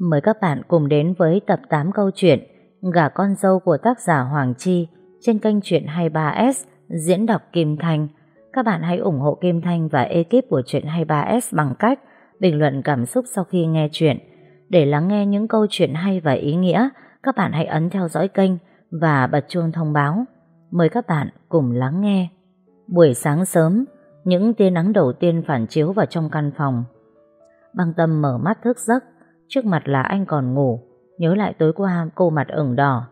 Mời các bạn cùng đến với tập 8 câu chuyện Gả con dâu của tác giả Hoàng Chi trên kênh truyện 23S diễn đọc Kim Thanh. Các bạn hãy ủng hộ Kim Thanh và ekip của truyện 23S bằng cách bình luận cảm xúc sau khi nghe chuyện. Để lắng nghe những câu chuyện hay và ý nghĩa, các bạn hãy ấn theo dõi kênh và bật chuông thông báo. Mời các bạn cùng lắng nghe. Buổi sáng sớm, những tia nắng đầu tiên phản chiếu vào trong căn phòng. Băng tâm mở mắt thức giấc, trước mặt là anh còn ngủ, nhớ lại tối qua cô mặt ửng đỏ.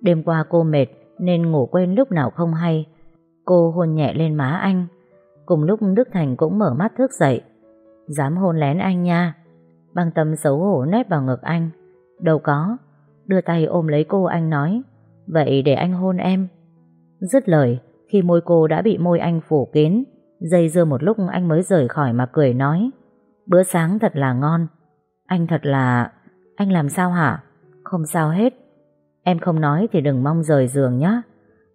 Đêm qua cô mệt nên ngủ quên lúc nào không hay. Cô hôn nhẹ lên má anh. Cùng lúc Đức Thành cũng mở mắt thức dậy. Dám hôn lén anh nha. Băng tâm xấu hổ nép vào ngực anh. Đâu có. Đưa tay ôm lấy cô anh nói. Vậy để anh hôn em. Dứt lời, khi môi cô đã bị môi anh phủ kín, dây dưa một lúc anh mới rời khỏi mà cười nói. Bữa sáng thật là ngon. Anh thật là... Anh làm sao hả? Không sao hết. Em không nói thì đừng mong rời giường nhé.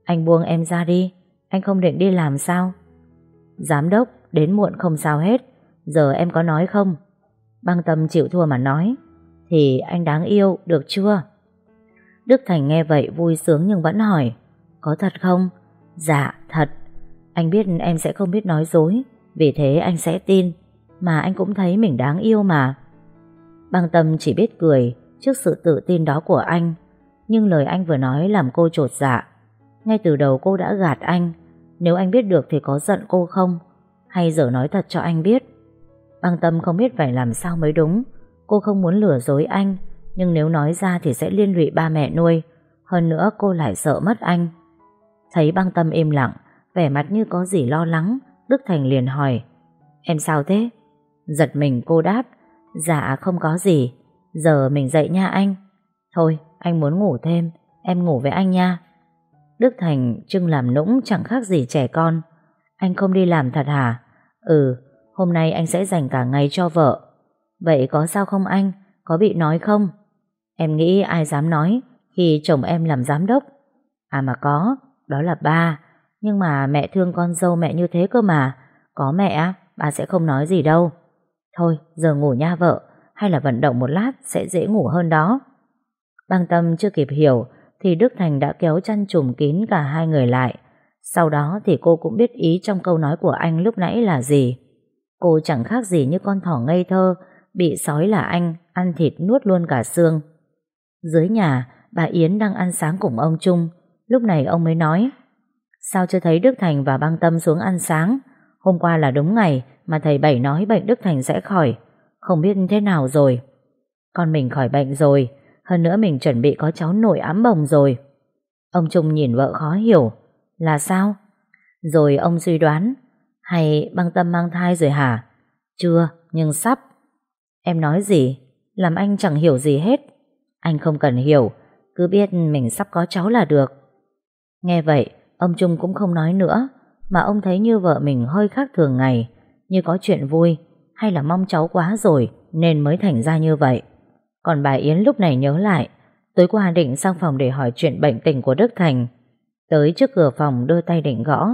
Anh buông em ra đi. Anh không định đi làm sao? Giám đốc, đến muộn không sao hết. Giờ em có nói không? Băng tâm chịu thua mà nói. Thì anh đáng yêu, được chưa? Đức Thành nghe vậy vui sướng nhưng vẫn hỏi. Có thật không? Dạ, thật. Anh biết em sẽ không biết nói dối. Vì thế anh sẽ tin. Mà anh cũng thấy mình đáng yêu mà. Băng tâm chỉ biết cười trước sự tự tin đó của anh. Nhưng lời anh vừa nói làm cô trột dạ. Ngay từ đầu cô đã gạt anh. Nếu anh biết được thì có giận cô không? Hay giờ nói thật cho anh biết? Băng tâm không biết phải làm sao mới đúng. Cô không muốn lừa dối anh. Nhưng nếu nói ra thì sẽ liên lụy ba mẹ nuôi. Hơn nữa cô lại sợ mất anh. Thấy băng tâm im lặng, vẻ mặt như có gì lo lắng, Đức Thành liền hỏi. Em sao thế? Giật mình cô đáp. Dạ không có gì. Giờ mình dậy nha anh. Thôi, anh muốn ngủ thêm. Em ngủ với anh nha. Đức Thành trưng làm nũng chẳng khác gì trẻ con. Anh không đi làm thật hả? Ừ, hôm nay anh sẽ dành cả ngày cho vợ. Vậy có sao không anh? Có bị nói không? Em nghĩ ai dám nói khi chồng em làm giám đốc? À mà có, đó là ba. Nhưng mà mẹ thương con dâu mẹ như thế cơ mà. Có mẹ, bà sẽ không nói gì đâu. Thôi, giờ ngủ nha vợ, hay là vận động một lát sẽ dễ ngủ hơn đó. Băng tâm chưa kịp hiểu, thì Đức Thành đã kéo chăn trùm kín cả hai người lại. Sau đó thì cô cũng biết ý trong câu nói của anh lúc nãy là gì. Cô chẳng khác gì như con thỏ ngây thơ, bị sói là anh, ăn thịt nuốt luôn cả xương. Dưới nhà, bà Yến đang ăn sáng cùng ông Trung. Lúc này ông mới nói, sao chưa thấy Đức Thành và băng tâm xuống ăn sáng? Hôm qua là đúng ngày mà thầy Bảy nói bệnh Đức Thành sẽ khỏi. Không biết thế nào rồi. Con mình khỏi bệnh rồi, hơn nữa mình chuẩn bị có cháu nội ám bồng rồi. Ông Trung nhìn vợ khó hiểu. Là sao? Rồi ông suy đoán. Hay băng tâm mang thai rồi hả? Chưa, nhưng sắp. Em nói gì? Làm anh chẳng hiểu gì hết. Anh không cần hiểu, cứ biết mình sắp có cháu là được. Nghe vậy, ông Trung cũng không nói nữa, mà ông thấy như vợ mình hơi khác thường ngày, như có chuyện vui, hay là mong cháu quá rồi nên mới thành ra như vậy. Còn bà Yến lúc này nhớ lại, tối qua định sang phòng để hỏi chuyện bệnh tình của Đức Thành. Tới trước cửa phòng đưa tay định gõ,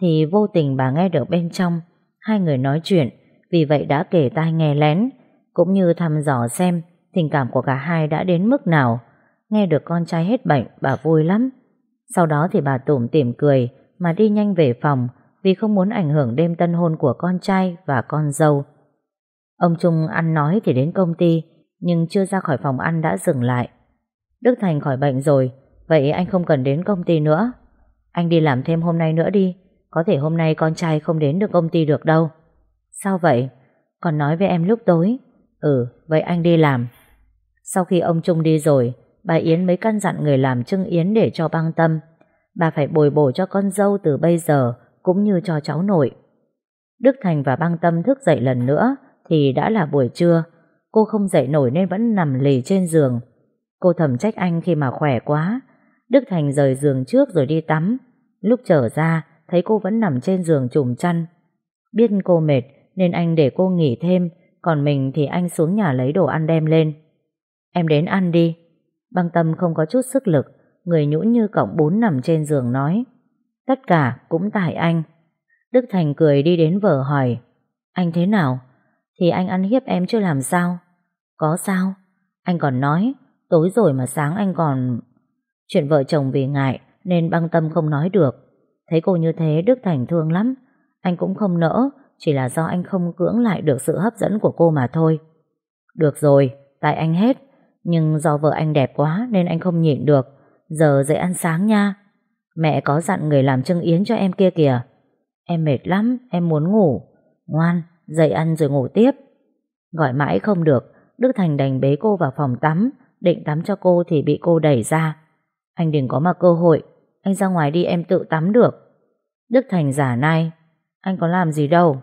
thì vô tình bà nghe được bên trong, hai người nói chuyện, vì vậy đã kể tai nghe lén, cũng như thăm dò xem tình cảm của cả hai đã đến mức nào. Nghe được con trai hết bệnh, bà vui lắm. Sau đó thì bà tủm tỉm cười, mà đi nhanh về phòng, vì không muốn ảnh hưởng đêm tân hôn của con trai và con dâu. Ông Trung ăn nói thì đến công ty, nhưng chưa ra khỏi phòng ăn đã dừng lại. Đức Thành khỏi bệnh rồi, vậy anh không cần đến công ty nữa. Anh đi làm thêm hôm nay nữa đi, có thể hôm nay con trai không đến được công ty được đâu. Sao vậy? Còn nói với em lúc tối. Ừ, vậy anh đi làm. Sau khi ông Trung đi rồi, bà Yến mới căn dặn người làm trưng yến để cho băng tâm. Bà phải bồi bổ cho con dâu từ bây giờ, cũng như cho cháu nội. Đức Thành và băng tâm thức dậy lần nữa, thì đã là buổi trưa. Cô không dậy nổi nên vẫn nằm lì trên giường. Cô thầm trách anh khi mà khỏe quá. Đức Thành rời giường trước rồi đi tắm. Lúc trở ra, thấy cô vẫn nằm trên giường trùm chăn. Biết cô mệt nên anh để cô nghỉ thêm, còn mình thì anh xuống nhà lấy đồ ăn đem lên. Em đến ăn đi. Băng tâm không có chút sức lực, người nhũn như cọng bún nằm trên giường nói. Tất cả cũng tại anh. Đức Thành cười đi đến vợ hỏi. Anh thế nào? Thì anh ăn hiếp em chưa làm sao? Có sao? Anh còn nói, tối rồi mà sáng anh còn... Chuyện vợ chồng vì ngại nên băng tâm không nói được. Thấy cô như thế Đức Thành thương lắm. Anh cũng không nỡ, chỉ là do anh không cưỡng lại được sự hấp dẫn của cô mà thôi. Được rồi, tại anh hết. Nhưng do vợ anh đẹp quá nên anh không nhịn được. Giờ dậy ăn sáng nha. Mẹ có dặn người làm trưng yến cho em kia kìa. Em mệt lắm, em muốn ngủ. Ngoan, dậy ăn rồi ngủ tiếp. Gọi mãi không được, Đức Thành đành bế cô vào phòng tắm, định tắm cho cô thì bị cô đẩy ra. Anh đừng có mà cơ hội, anh ra ngoài đi em tự tắm được. Đức Thành giả nai, anh có làm gì đâu.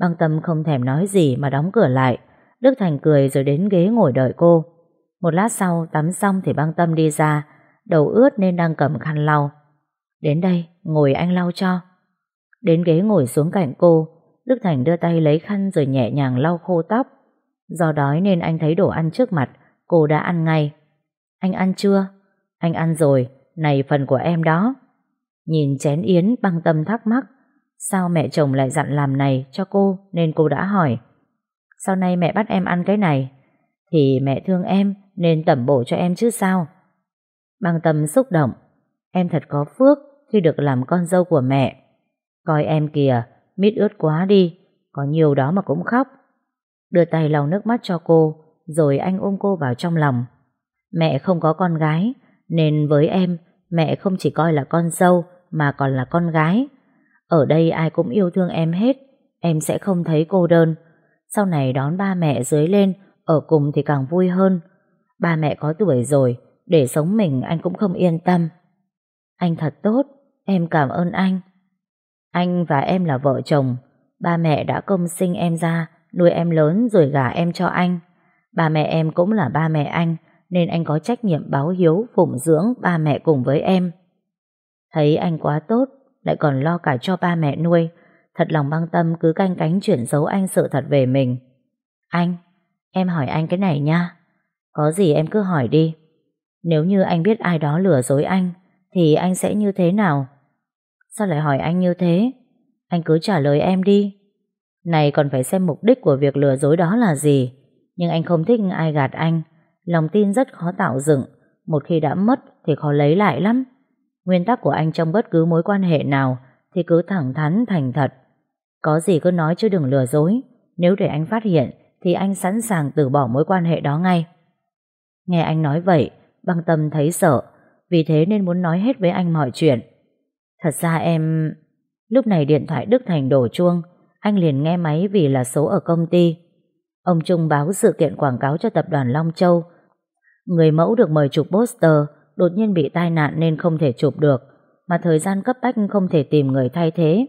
Băng tâm không thèm nói gì mà đóng cửa lại. Đức Thành cười rồi đến ghế ngồi đợi cô. Một lát sau tắm xong thì băng tâm đi ra, đầu ướt nên đang cầm khăn lau. Đến đây, ngồi anh lau cho. Đến ghế ngồi xuống cạnh cô, Đức Thành đưa tay lấy khăn rồi nhẹ nhàng lau khô tóc. Do đói nên anh thấy đồ ăn trước mặt, cô đã ăn ngay. Anh ăn chưa? Anh ăn rồi, này phần của em đó. Nhìn chén yến băng tâm thắc mắc, sao mẹ chồng lại dặn làm này cho cô nên cô đã hỏi. Sau này mẹ bắt em ăn cái này, thì mẹ thương em nên tẩm bổ cho em chứ sao. Băng tâm xúc động, em thật có phước khi được làm con dâu của mẹ. Coi em kìa, mít ướt quá đi, có nhiều đó mà cũng khóc. Đưa tay lau nước mắt cho cô, rồi anh ôm cô vào trong lòng. Mẹ không có con gái, nên với em, mẹ không chỉ coi là con dâu, mà còn là con gái. Ở đây ai cũng yêu thương em hết, em sẽ không thấy cô đơn. Sau này đón ba mẹ dưới lên, ở cùng thì càng vui hơn. Ba mẹ có tuổi rồi, để sống mình anh cũng không yên tâm. Anh thật tốt, em cảm ơn anh. Anh và em là vợ chồng, ba mẹ đã công sinh em ra, nuôi em lớn rồi gả em cho anh. Ba mẹ em cũng là ba mẹ anh, nên anh có trách nhiệm báo hiếu, phụng dưỡng ba mẹ cùng với em. Thấy anh quá tốt, lại còn lo cả cho ba mẹ nuôi, thật lòng băng tâm cứ canh cánh chuyển giấu anh sự thật về mình. Anh, em hỏi anh cái này nha. Có gì em cứ hỏi đi. Nếu như anh biết ai đó lừa dối anh, thì anh sẽ như thế nào? Sao lại hỏi anh như thế? Anh cứ trả lời em đi. Này còn phải xem mục đích của việc lừa dối đó là gì. Nhưng anh không thích ai gạt anh. Lòng tin rất khó tạo dựng. Một khi đã mất thì khó lấy lại lắm. Nguyên tắc của anh trong bất cứ mối quan hệ nào thì cứ thẳng thắn thành thật. Có gì cứ nói chứ đừng lừa dối. Nếu để anh phát hiện thì anh sẵn sàng từ bỏ mối quan hệ đó ngay. Nghe anh nói vậy, băng tâm thấy sợ. Vì thế nên muốn nói hết với anh mọi chuyện. Thật ra em... Lúc này điện thoại Đức Thành đổ chuông, anh liền nghe máy vì là số ở công ty. Ông Trung báo sự kiện quảng cáo cho tập đoàn Long Châu. Người mẫu được mời chụp poster, đột nhiên bị tai nạn nên không thể chụp được, mà thời gian cấp bách không thể tìm người thay thế.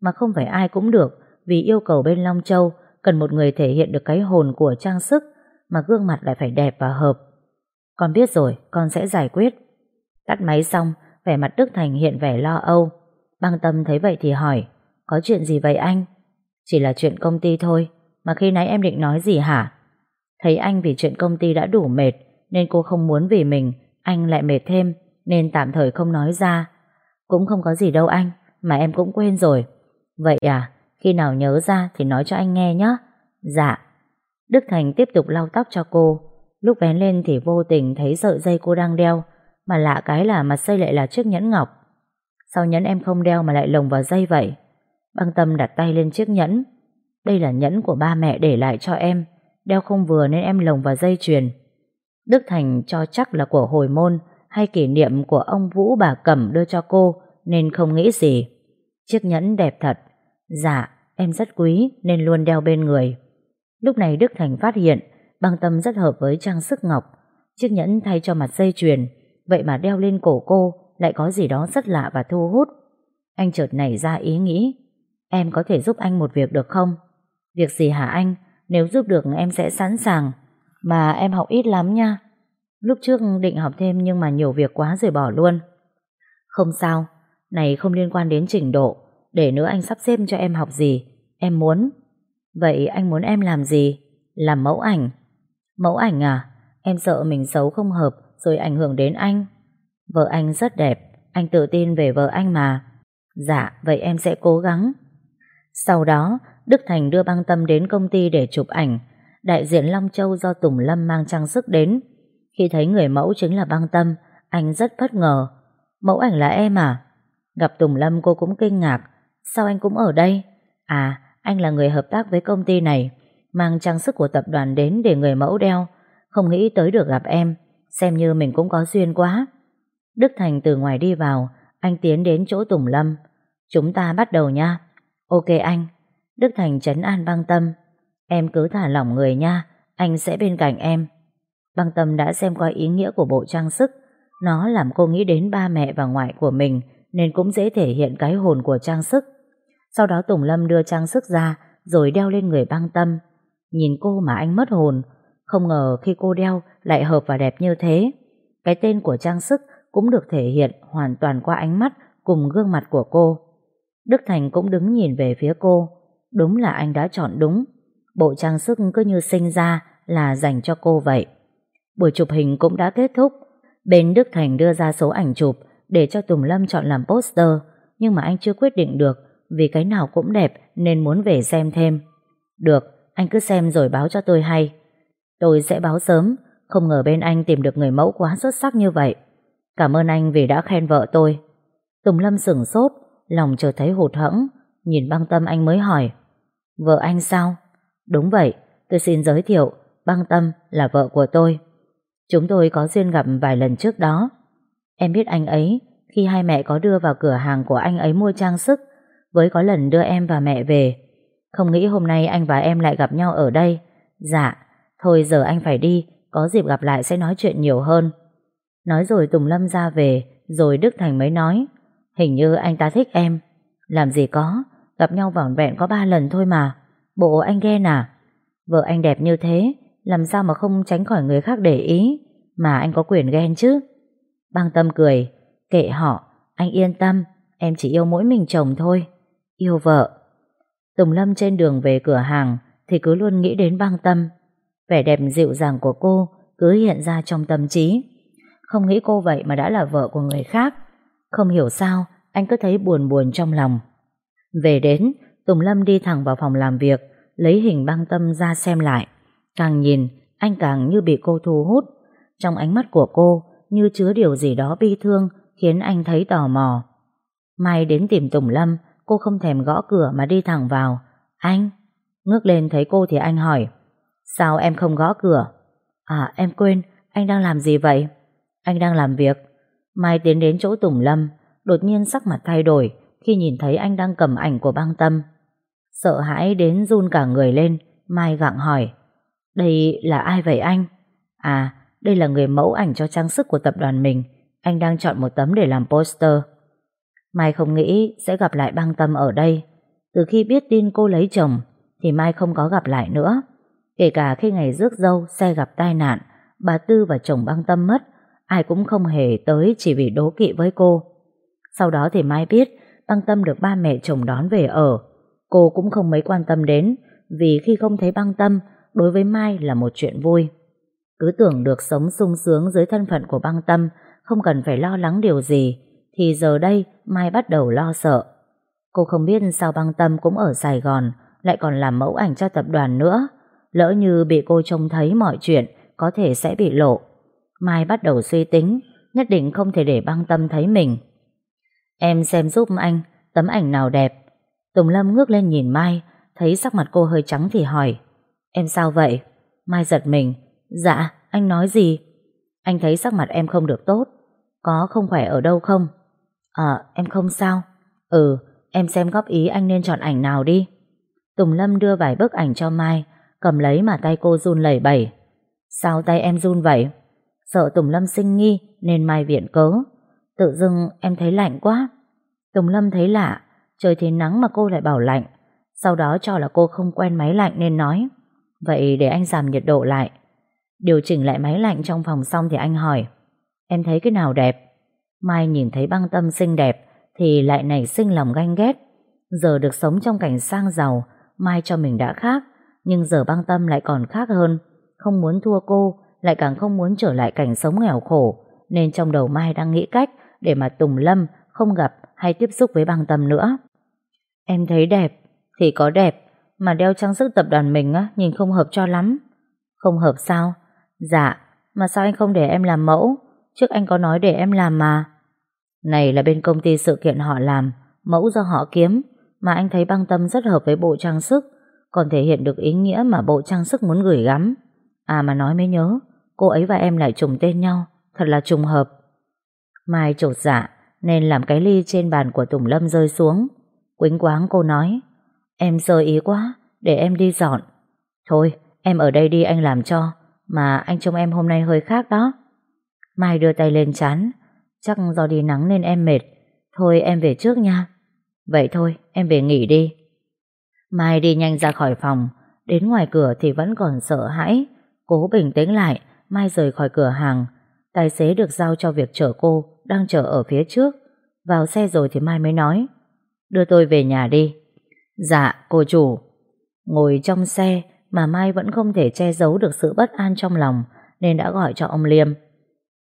Mà không phải ai cũng được, vì yêu cầu bên Long Châu cần một người thể hiện được cái hồn của trang sức, mà gương mặt lại phải đẹp và hợp. Con biết rồi, con sẽ giải quyết. Tắt máy xong, vẻ mặt Đức Thành hiện vẻ lo âu. Băng tâm thấy vậy thì hỏi, có chuyện gì vậy anh? Chỉ là chuyện công ty thôi, mà khi nãy em định nói gì hả? Thấy anh vì chuyện công ty đã đủ mệt, nên cô không muốn vì mình, anh lại mệt thêm, nên tạm thời không nói ra. Cũng không có gì đâu anh, mà em cũng quên rồi. Vậy à, khi nào nhớ ra thì nói cho anh nghe nhé. Dạ. Đức Thành tiếp tục lau tóc cho cô. Lúc vén lên thì vô tình thấy sợi dây cô đang đeo, mà lạ cái là mặt dây lại là chiếc nhẫn ngọc. Sao nhẫn em không đeo mà lại lồng vào dây vậy? Băng tâm đặt tay lên chiếc nhẫn. Đây là nhẫn của ba mẹ để lại cho em. Đeo không vừa nên em lồng vào dây chuyền. Đức Thành cho chắc là của hồi môn hay kỷ niệm của ông Vũ bà Cẩm đưa cho cô nên không nghĩ gì. Chiếc nhẫn đẹp thật. Dạ, em rất quý nên luôn đeo bên người. Lúc này Đức Thành phát hiện băng tâm rất hợp với trang sức ngọc. Chiếc nhẫn thay cho mặt dây chuyền vậy mà đeo lên cổ cô, lại có gì đó rất lạ và thu hút. Anh chợt nảy ra ý nghĩ, Em có thể giúp anh một việc được không? Việc gì hả anh? Nếu giúp được, em sẽ sẵn sàng Mà em học ít lắm nha Lúc trước định học thêm nhưng mà nhiều việc quá rồi bỏ luôn Không sao, Này không liên quan đến trình độ Để nữa anh sắp xếp cho em học gì Em muốn Vậy anh muốn em làm gì? Làm mẫu ảnh Mẫu ảnh à? Em sợ mình xấu không hợp rồi ảnh hưởng đến anh Vợ anh rất đẹp Anh tự tin về vợ anh mà Dạ, vậy em sẽ cố gắng. Sau đó, Đức Thành đưa băng tâm đến công ty để chụp ảnh. đại diện Long Châu do Tùng Lâm mang trang sức đến. Khi thấy người mẫu chính là băng tâm, anh rất bất ngờ. Mẫu ảnh là em à? Gặp Tùng Lâm cô cũng kinh ngạc. Sao anh cũng ở đây? À, anh là người hợp tác với công ty này, mang trang sức của tập đoàn đến để người mẫu đeo. Không nghĩ tới được gặp em, xem như mình cũng có duyên quá. Đức Thành từ ngoài đi vào, anh tiến đến chỗ Tùng Lâm. Chúng ta bắt đầu nha. Ok anh. Đức Thành trấn an băng tâm. Em cứ thả lỏng người nha, anh sẽ bên cạnh em. Băng tâm đã xem qua ý nghĩa của bộ trang sức. Nó làm cô nghĩ đến ba mẹ và ngoại của mình, nên cũng dễ thể hiện cái hồn của trang sức. Sau đó Tùng Lâm đưa trang sức ra, rồi đeo lên người băng tâm. Nhìn cô mà anh mất hồn, không ngờ khi cô đeo lại hợp và đẹp như thế. Cái tên của trang sức cũng được thể hiện hoàn toàn qua ánh mắt cùng gương mặt của cô. Đức Thành cũng đứng nhìn về phía cô. Đúng là anh đã chọn đúng. Bộ trang sức cứ như sinh ra là dành cho cô vậy. Buổi chụp hình cũng đã kết thúc. Bên Đức Thành đưa ra số ảnh chụp để cho Tùng Lâm chọn làm poster, nhưng mà anh chưa quyết định được vì cái nào cũng đẹp nên muốn về xem thêm. Được, anh cứ xem rồi báo cho tôi hay. Tôi sẽ báo sớm, không ngờ bên anh tìm được người mẫu quá xuất sắc như vậy. Cảm ơn anh vì đã khen vợ tôi. Tùng Lâm sửng sốt, lòng chợt thấy hụt hẫng, nhìn băng tâm anh mới hỏi. Vợ anh sao? Đúng vậy, tôi xin giới thiệu, băng tâm là vợ của tôi. Chúng tôi có duyên gặp vài lần trước đó. Em biết anh ấy khi hai mẹ có đưa vào cửa hàng của anh ấy mua trang sức, với có lần đưa em và mẹ về. Không nghĩ hôm nay anh và em lại gặp nhau ở đây. Dạ, thôi giờ anh phải đi, có dịp gặp lại sẽ nói chuyện nhiều hơn. Nói rồi Tùng Lâm ra về, rồi Đức Thành mới nói, hình như anh ta thích em. Làm gì có, gặp nhau vỏn vẹn có ba lần thôi mà. Bộ anh ghen à? Vợ anh đẹp như thế, làm sao mà không tránh khỏi người khác để ý, mà anh có quyền ghen chứ? Băng tâm cười, kệ họ, anh yên tâm, em chỉ yêu mỗi mình chồng thôi. Yêu vợ. Tùng Lâm trên đường về cửa hàng thì cứ luôn nghĩ đến băng tâm. Vẻ đẹp dịu dàng của cô cứ hiện ra trong tâm trí. Không nghĩ cô vậy mà đã là vợ của người khác. Không hiểu sao, anh cứ thấy buồn buồn trong lòng. Về đến, Tùng Lâm đi thẳng vào phòng làm việc, lấy hình băng tâm ra xem lại. Càng nhìn, anh càng như bị cô thu hút. Trong ánh mắt của cô như chứa điều gì đó bi thương khiến anh thấy tò mò. Mai đến tìm Tùng Lâm, cô không thèm gõ cửa mà đi thẳng vào. Anh? Ngước lên thấy cô thì anh hỏi. Sao em không gõ cửa? À em quên, anh đang làm gì vậy? Anh đang làm việc. Mai tiến đến chỗ Tùng Lâm, đột nhiên sắc mặt thay đổi khi nhìn thấy anh đang cầm ảnh của băng tâm. Sợ hãi đến run cả người lên, Mai gặng hỏi. Đây là ai vậy anh? À, đây là người mẫu ảnh cho trang sức của tập đoàn mình. Anh đang chọn một tấm để làm poster. Mai không nghĩ sẽ gặp lại băng tâm ở đây. Từ khi biết tin cô lấy chồng, thì Mai không có gặp lại nữa. Kể cả khi ngày rước dâu xe gặp tai nạn, bà Tư và chồng băng tâm mất, ai cũng không hề tới chỉ vì đố kỵ với cô. Sau đó thì Mai biết băng tâm được ba mẹ chồng đón về ở. Cô cũng không mấy quan tâm đến, vì khi không thấy băng tâm, đối với Mai là một chuyện vui. Cứ tưởng được sống sung sướng dưới thân phận của băng tâm, không cần phải lo lắng điều gì, thì giờ đây Mai bắt đầu lo sợ. Cô không biết sao băng tâm cũng ở Sài Gòn, lại còn làm mẫu ảnh cho tập đoàn nữa. Lỡ như bị cô trông thấy mọi chuyện, có thể sẽ bị lộ. Mai bắt đầu suy tính, nhất định không thể để băng tâm thấy mình. Em xem giúp anh, tấm ảnh nào đẹp. Tùng Lâm ngước lên nhìn Mai, thấy sắc mặt cô hơi trắng thì hỏi. Em sao vậy? Mai giật mình. Dạ, anh nói gì? Anh thấy sắc mặt em không được tốt. Có không khỏe ở đâu không? Ờ, em không sao. Ừ, em xem góp ý anh nên chọn ảnh nào đi. Tùng Lâm đưa vài bức ảnh cho Mai, cầm lấy mà tay cô run lẩy bẩy. Sao tay em run vậy? Sợ Tùng Lâm sinh nghi nên Mai viện cớ. Tự dưng em thấy lạnh quá. Tùng Lâm thấy lạ, trời thì nắng mà cô lại bảo lạnh. Sau đó cho là cô không quen máy lạnh nên nói. Vậy để anh giảm nhiệt độ lại. Điều chỉnh lại máy lạnh trong phòng xong thì anh hỏi. Em thấy cái nào đẹp? Mai nhìn thấy băng tâm xinh đẹp thì lại nảy sinh lòng ganh ghét. Giờ được sống trong cảnh sang giàu, Mai cho mình đã khác, nhưng giờ băng tâm lại còn khác hơn. Không muốn thua cô, lại càng không muốn trở lại cảnh sống nghèo khổ, nên trong đầu Mai đang nghĩ cách để mà Tùng Lâm không gặp hay tiếp xúc với băng tâm nữa. Em thấy đẹp, thì có đẹp, mà đeo trang sức tập đoàn mình á, nhìn không hợp cho lắm. Không hợp sao? Dạ, mà sao anh không để em làm mẫu? Trước anh có nói để em làm mà. Này là bên công ty sự kiện họ làm, mẫu do họ kiếm, mà anh thấy băng tâm rất hợp với bộ trang sức, còn thể hiện được ý nghĩa mà bộ trang sức muốn gửi gắm. À mà nói mới nhớ, cô ấy và em lại trùng tên nhau, thật là trùng hợp. Mai trột dạ, nên làm cái ly trên bàn của Tùng Lâm rơi xuống. Quýnh quáng cô nói, em sơ ý quá, để em đi dọn. Thôi, em ở đây đi anh làm cho, mà anh trông em hôm nay hơi khác đó. Mai đưa tay lên chán, chắc do đi nắng nên em mệt. Thôi em về trước nha. Vậy thôi, em về nghỉ đi. Mai đi nhanh ra khỏi phòng, đến ngoài cửa thì vẫn còn sợ hãi. Cố bình tĩnh lại, Mai rời khỏi cửa hàng. Tài xế được giao cho việc chở cô, đang chờ ở phía trước. Vào xe rồi thì Mai mới nói, đưa tôi về nhà đi. Dạ, cô chủ. Ngồi trong xe mà Mai vẫn không thể che giấu được sự bất an trong lòng nên đã gọi cho ông Liêm.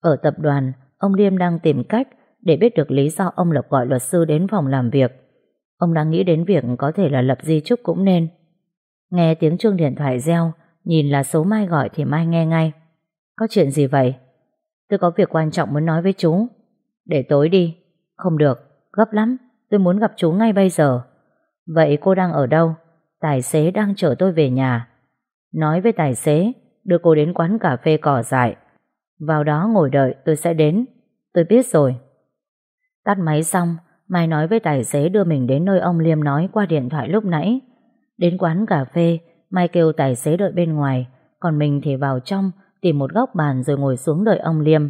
Ở tập đoàn, ông Liêm đang tìm cách để biết được lý do ông Lộc gọi luật sư đến phòng làm việc. Ông đang nghĩ đến việc có thể là lập di chúc cũng nên. Nghe tiếng chuông điện thoại reo, nhìn là số Mai gọi thì Mai nghe ngay. Có chuyện gì vậy? Tôi có việc quan trọng muốn nói với chú. Để tối đi. Không được, gấp lắm. Tôi muốn gặp chú ngay bây giờ. Vậy cô đang ở đâu? Tài xế đang chở tôi về nhà. Nói với tài xế, đưa cô đến quán cà phê cỏ dại. Vào đó ngồi đợi tôi sẽ đến. Tôi biết rồi. Tắt máy xong, Mai nói với tài xế đưa mình đến nơi ông Liêm nói qua điện thoại lúc nãy. Đến quán cà phê, Mai kêu tài xế đợi bên ngoài, còn mình thì vào trong tìm một góc bàn rồi ngồi xuống đợi ông Liêm.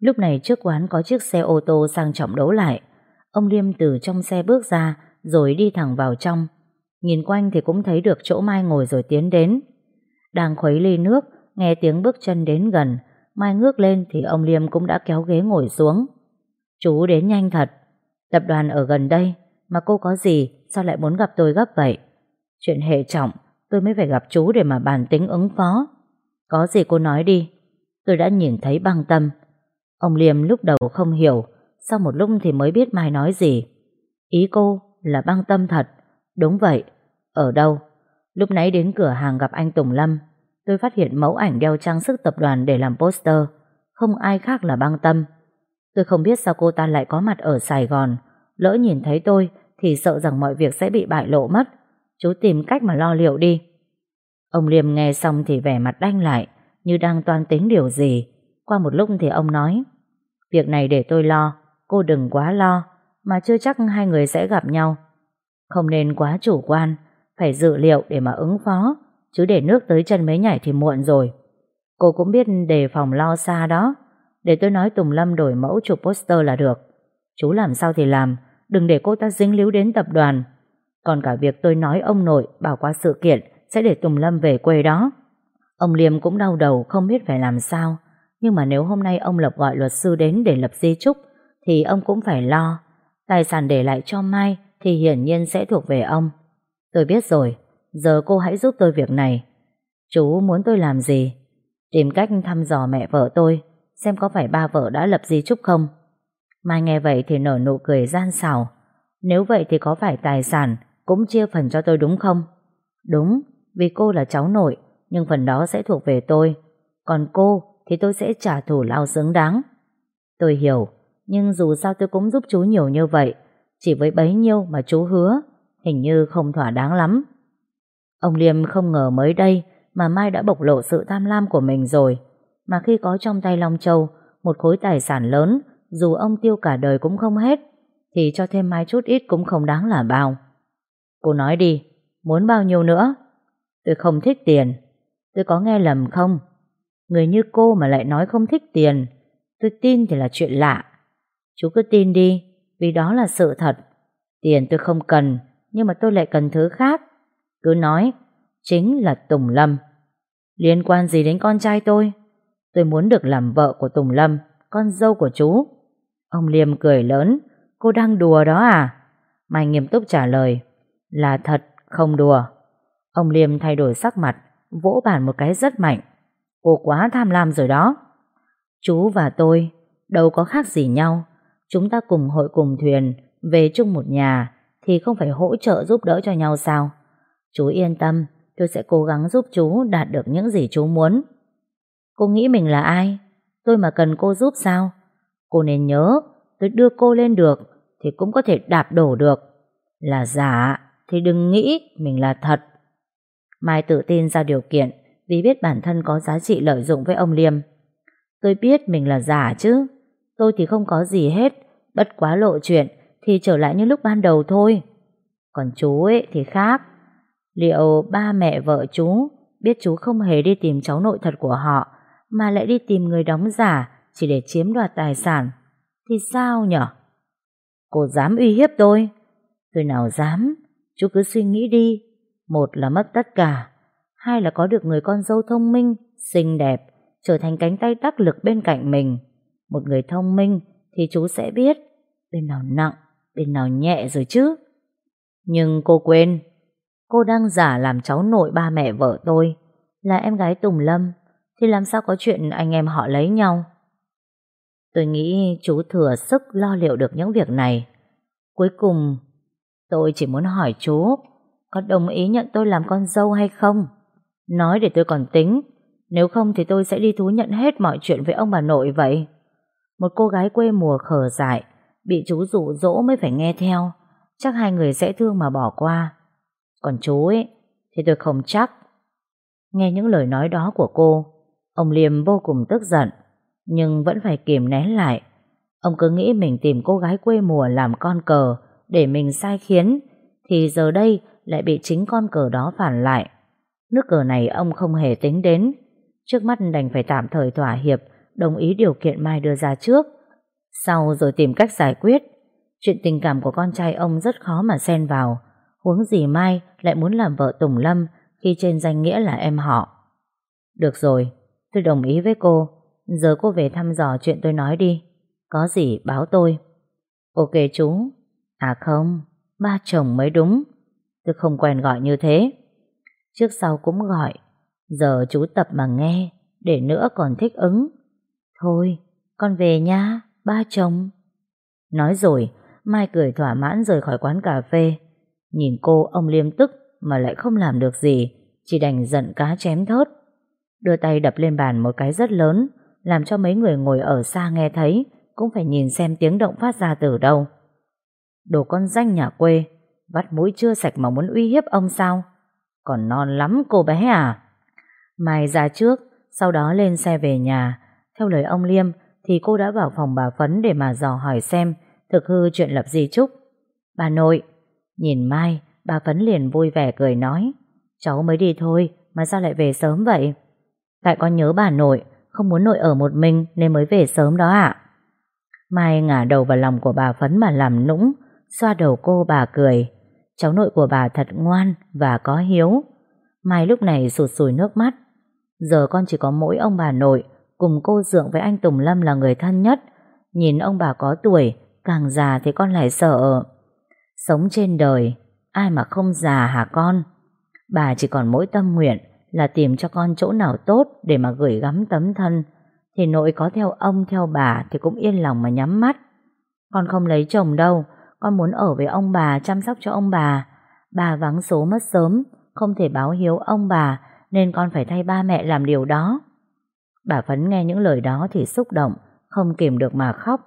Lúc này trước quán có chiếc xe ô tô sang trọng đấu lại. Ông Liêm từ trong xe bước ra rồi đi thẳng vào trong. Nhìn quanh thì cũng thấy được chỗ Mai ngồi rồi tiến đến. Đang khuấy ly nước, nghe tiếng bước chân đến gần. Mai ngước lên thì ông Liêm cũng đã kéo ghế ngồi xuống. Chú đến nhanh thật. Tập đoàn ở gần đây, mà cô có gì, sao lại muốn gặp tôi gấp vậy? Chuyện hệ trọng, tôi mới phải gặp chú để mà bàn tính ứng phó. Có gì cô nói đi. Tôi đã nhìn thấy băng tâm. Ông Liêm lúc đầu không hiểu, sau một lúc thì mới biết Mai nói gì. Ý cô là băng tâm thật. Đúng vậy. Ở đâu? Lúc nãy đến cửa hàng gặp anh Tùng Lâm, tôi phát hiện mẫu ảnh đeo trang sức tập đoàn để làm poster. Không ai khác là băng tâm. Tôi không biết sao cô ta lại có mặt ở Sài Gòn. Lỡ nhìn thấy tôi thì sợ rằng mọi việc sẽ bị bại lộ mất. Chú tìm cách mà lo liệu đi. Ông Liêm nghe xong thì vẻ mặt đanh lại, như đang toan tính điều gì. Qua một lúc thì ông nói, việc này để tôi lo, cô đừng quá lo, mà chưa chắc hai người sẽ gặp nhau. Không nên quá chủ quan, phải dự liệu để mà ứng phó, chứ để nước tới chân mấy nhảy thì muộn rồi. Cô cũng biết đề phòng lo xa đó. Để tôi nói Tùng Lâm đổi mẫu chụp poster là được. Chú làm sao thì làm, đừng để cô ta dính líu đến tập đoàn. Còn cả việc tôi nói ông nội bảo qua sự kiện sẽ để Tùng Lâm về quê đó. Ông Liêm cũng đau đầu không biết phải làm sao. Nhưng mà nếu hôm nay ông Lộc gọi luật sư đến để lập di chúc thì ông cũng phải lo. Tài sản để lại cho Mai thì hiển nhiên sẽ thuộc về ông. Tôi biết rồi, giờ cô hãy giúp tôi việc này. Chú muốn tôi làm gì? Tìm cách thăm dò mẹ vợ tôi, xem có phải ba vợ đã lập di chúc không? Mai nghe vậy thì nở nụ cười gian xảo. Nếu vậy thì có phải tài sản cũng chia phần cho tôi đúng không? Đúng, vì cô là cháu nội, nhưng phần đó sẽ thuộc về tôi. Còn cô thì tôi sẽ trả thù lao xứng đáng. Tôi hiểu, nhưng dù sao tôi cũng giúp chú nhiều như vậy. Chỉ với bấy nhiêu mà chú hứa, hình như không thỏa đáng lắm. Ông Liêm không ngờ mới đây mà Mai đã bộc lộ sự tham lam của mình rồi. Mà khi có trong tay Long Châu một khối tài sản lớn, dù ông tiêu cả đời cũng không hết, thì cho thêm Mai chút ít cũng không đáng là bao. Cô nói đi, muốn bao nhiêu nữa? Tôi không thích tiền. Tôi có nghe lầm không? Người như cô mà lại nói không thích tiền. Tôi tin thì là chuyện lạ. Chú cứ tin đi, vì đó là sự thật. Tiền tôi không cần, nhưng mà tôi lại cần thứ khác. Cứ nói, chính là Tùng Lâm. Liên quan gì đến con trai tôi? Tôi muốn được làm vợ của Tùng Lâm, con dâu của chú. Ông Liêm cười lớn, cô đang đùa đó à? Mai nghiêm túc trả lời, là thật, không đùa. Ông Liêm thay đổi sắc mặt, vỗ bàn một cái rất mạnh. Cô quá tham lam rồi đó. Chú và tôi đâu có khác gì nhau. Chúng ta cùng hội cùng thuyền, về chung một nhà, thì không phải hỗ trợ giúp đỡ cho nhau sao? Chú yên tâm, tôi sẽ cố gắng giúp chú đạt được những gì chú muốn. Cô nghĩ mình là ai? Tôi mà cần cô giúp sao? Cô nên nhớ, tôi đưa cô lên được thì cũng có thể đạp đổ được. Là giả thì đừng nghĩ mình là thật. Mai tự tin ra điều kiện vì biết bản thân có giá trị lợi dụng với ông Liêm. Tôi biết mình là giả chứ. Tôi thì không có gì hết, bất quá lộ chuyện thì trở lại như lúc ban đầu thôi. Còn chú ấy thì khác. Liệu ba mẹ vợ chú biết chú không hề đi tìm cháu nội thật của họ mà lại đi tìm người đóng giả chỉ để chiếm đoạt tài sản thì sao nhở? Cô dám uy hiếp tôi? Tôi nào dám, chú cứ suy nghĩ đi. Một là mất tất cả, hai là có được người con dâu thông minh, xinh đẹp, trở thành cánh tay đắc lực bên cạnh mình. Một người thông minh thì chú sẽ biết bên nào nặng, bên nào nhẹ rồi chứ. Nhưng cô quên, cô đang giả làm cháu nội ba mẹ vợ tôi, là em gái Tùng Lâm, thì làm sao có chuyện anh em họ lấy nhau. Tôi nghĩ chú thừa sức lo liệu được những việc này. Cuối cùng, tôi chỉ muốn hỏi chú, có đồng ý nhận tôi làm con dâu hay không? Nói để tôi còn tính, nếu không thì tôi sẽ đi thú nhận hết mọi chuyện với ông bà nội vậy. Một cô gái quê mùa khờ dại, bị chú dụ dỗ mới phải nghe theo, chắc hai người sẽ thương mà bỏ qua. Còn chú ấy, thì tôi không chắc. Nghe những lời nói đó của cô, ông Liêm vô cùng tức giận, nhưng vẫn phải kìm nén lại. Ông cứ nghĩ mình tìm cô gái quê mùa làm con cờ để mình sai khiến, thì giờ đây lại bị chính con cờ đó phản lại. Nước cờ này ông không hề tính đến, trước mắt đành phải tạm thời thỏa hiệp, đồng ý điều kiện Mai đưa ra trước. Sau rồi tìm cách giải quyết. Chuyện tình cảm của con trai ông rất khó mà xen vào, huống gì Mai lại muốn làm vợ Tùng Lâm khi trên danh nghĩa là em họ. Được rồi, tôi đồng ý với cô, giờ cô về thăm dò chuyện tôi nói đi. Có gì báo tôi. Ok chú. À không, ba chồng mới đúng. Tôi không quen gọi như thế. Trước sau cũng gọi. Giờ chú tập mà nghe, để nữa còn thích ứng. Thôi, con về nha, ba chồng. Nói rồi, Mai cười thỏa mãn rời khỏi quán cà phê. Nhìn cô, ông liêm tức mà lại không làm được gì, chỉ đành giận cá chém thớt. Đưa tay đập lên bàn một cái rất lớn, làm cho mấy người ngồi ở xa nghe thấy, cũng phải nhìn xem tiếng động phát ra từ đâu. Đồ con danh nhà quê, vắt mũi chưa sạch mà muốn uy hiếp ông sao? Còn non lắm cô bé à? Mai ra trước, sau đó lên xe về nhà. Theo lời ông Liêm, thì cô đã vào phòng bà Phấn để mà dò hỏi xem thực hư chuyện lập di trúc. Bà nội, nhìn Mai, bà Phấn liền vui vẻ cười nói, cháu mới đi thôi, mà sao lại về sớm vậy? Tại con nhớ bà nội, không muốn nội ở một mình nên mới về sớm đó ạ. Mai ngả đầu vào lòng của bà Phấn mà làm nũng, xoa đầu cô bà cười. Cháu nội của bà thật ngoan và có hiếu. Mai lúc này sụt sùi nước mắt. Giờ con chỉ có mỗi ông bà nội cùng cô dượng với anh Tùng Lâm là người thân nhất. Nhìn ông bà có tuổi, càng già thì con lại sợ. Sống trên đời, ai mà không già hả con? Bà chỉ còn mỗi tâm nguyện là tìm cho con chỗ nào tốt để mà gửi gắm tấm thân. Thì nội có theo ông theo bà thì cũng yên lòng mà nhắm mắt. Con không lấy chồng đâu, con muốn ở với ông bà chăm sóc cho ông bà. Bà vắng số mất sớm, không thể báo hiếu ông bà, nên con phải thay ba mẹ làm điều đó. Bà Phấn nghe những lời đó thì xúc động, không kìm được mà khóc.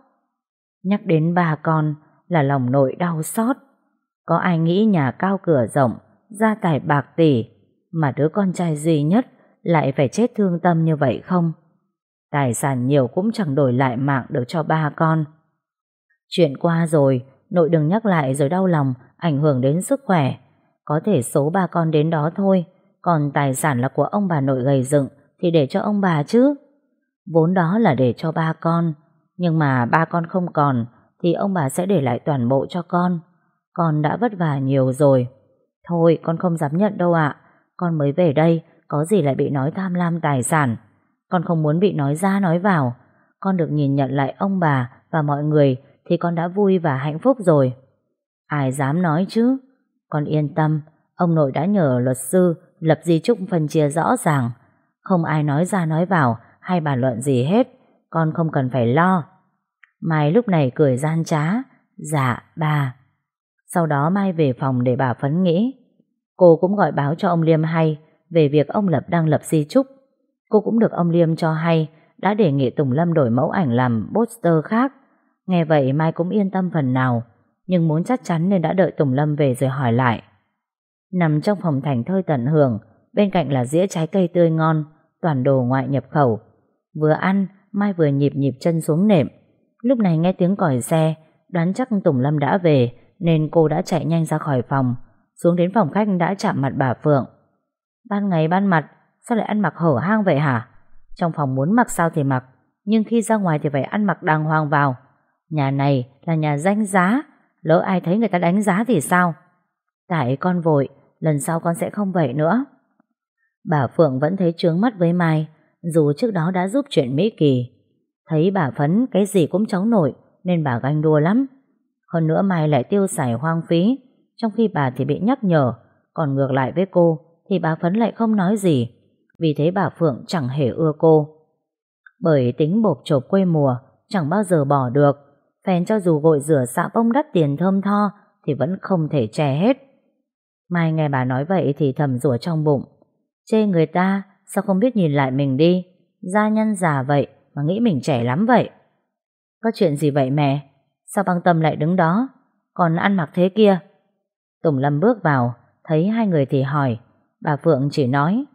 Nhắc đến ba con là lòng nội đau xót. Có ai nghĩ nhà cao cửa rộng, gia tài bạc tỷ, mà đứa con trai duy nhất lại phải chết thương tâm như vậy không? Tài sản nhiều cũng chẳng đổi lại mạng được cho ba con. Chuyện qua rồi, nội đừng nhắc lại rồi đau lòng, ảnh hưởng đến sức khỏe. Có thể số ba con đến đó thôi, còn tài sản là của ông bà nội gầy dựng thì để cho ông bà chứ. Vốn đó là để cho ba con, nhưng mà ba con không còn thì ông bà sẽ để lại toàn bộ cho con. Con đã vất vả nhiều rồi. Thôi con không dám nhận đâu ạ. Con mới về đây, có gì lại bị nói tham lam tài sản. Con không muốn bị nói ra nói vào. Con được nhìn nhận lại ông bà và mọi người thì con đã vui và hạnh phúc rồi. Ai dám nói chứ? Con yên tâm, ông nội đã nhờ luật sư lập di chúc phân chia rõ ràng. Không ai nói ra nói vào hay bàn luận gì hết. Con không cần phải lo. Mai lúc này cười gian trá. Dạ, bà. Sau đó Mai về phòng để bà phấn nghĩ. Cô cũng gọi báo cho ông Liêm hay về việc ông Lập đang lập di trúc. Cô cũng được ông Liêm cho hay đã đề nghị Tùng Lâm đổi mẫu ảnh làm poster khác. Nghe vậy Mai cũng yên tâm phần nào, nhưng muốn chắc chắn nên đã đợi Tùng Lâm về rồi hỏi lại. Nằm trong phòng thành thơi tận hưởng, bên cạnh là dĩa trái cây tươi ngon, toàn đồ ngoại nhập khẩu. Vừa ăn, Mai vừa nhịp nhịp chân xuống nệm. Lúc này nghe tiếng còi xe, đoán chắc Tùng Lâm đã về, nên cô đã chạy nhanh ra khỏi phòng, xuống đến phòng khách đã chạm mặt bà Phượng. Ban ngày ban mặt, sao lại ăn mặc hở hang vậy hả? Trong phòng muốn mặc sao thì mặc, nhưng khi ra ngoài thì phải ăn mặc đàng hoàng vào. Nhà này là nhà danh giá, lỡ ai thấy người ta đánh giá thì sao? Tại con vội, lần sau con sẽ không vậy nữa. Bà Phượng vẫn thấy trướng mắt với Mai, dù trước đó đã giúp chuyện Mỹ Kỳ. Thấy bà Phấn cái gì cũng chống nổi, nên bà ganh đua lắm. Hơn nữa Mai lại tiêu xài hoang phí, trong khi bà thì bị nhắc nhở, còn ngược lại với cô thì bà Phấn lại không nói gì. Vì thế bà Phượng chẳng hề ưa cô. Bởi tính bộp chộp quê mùa chẳng bao giờ bỏ được, phèn cho dù gội rửa xạ bông đắt tiền thơm tho thì vẫn không thể che hết. Mai nghe bà nói vậy thì thầm rủa trong bụng. Chê người ta, sao không biết nhìn lại mình đi? Gia nhân già vậy mà nghĩ mình trẻ lắm vậy. Có chuyện gì vậy mẹ? Sao băng tâm lại đứng đó? Còn ăn mặc thế kia? Tùng Lâm bước vào, thấy hai người thì hỏi. Bà Phượng chỉ nói,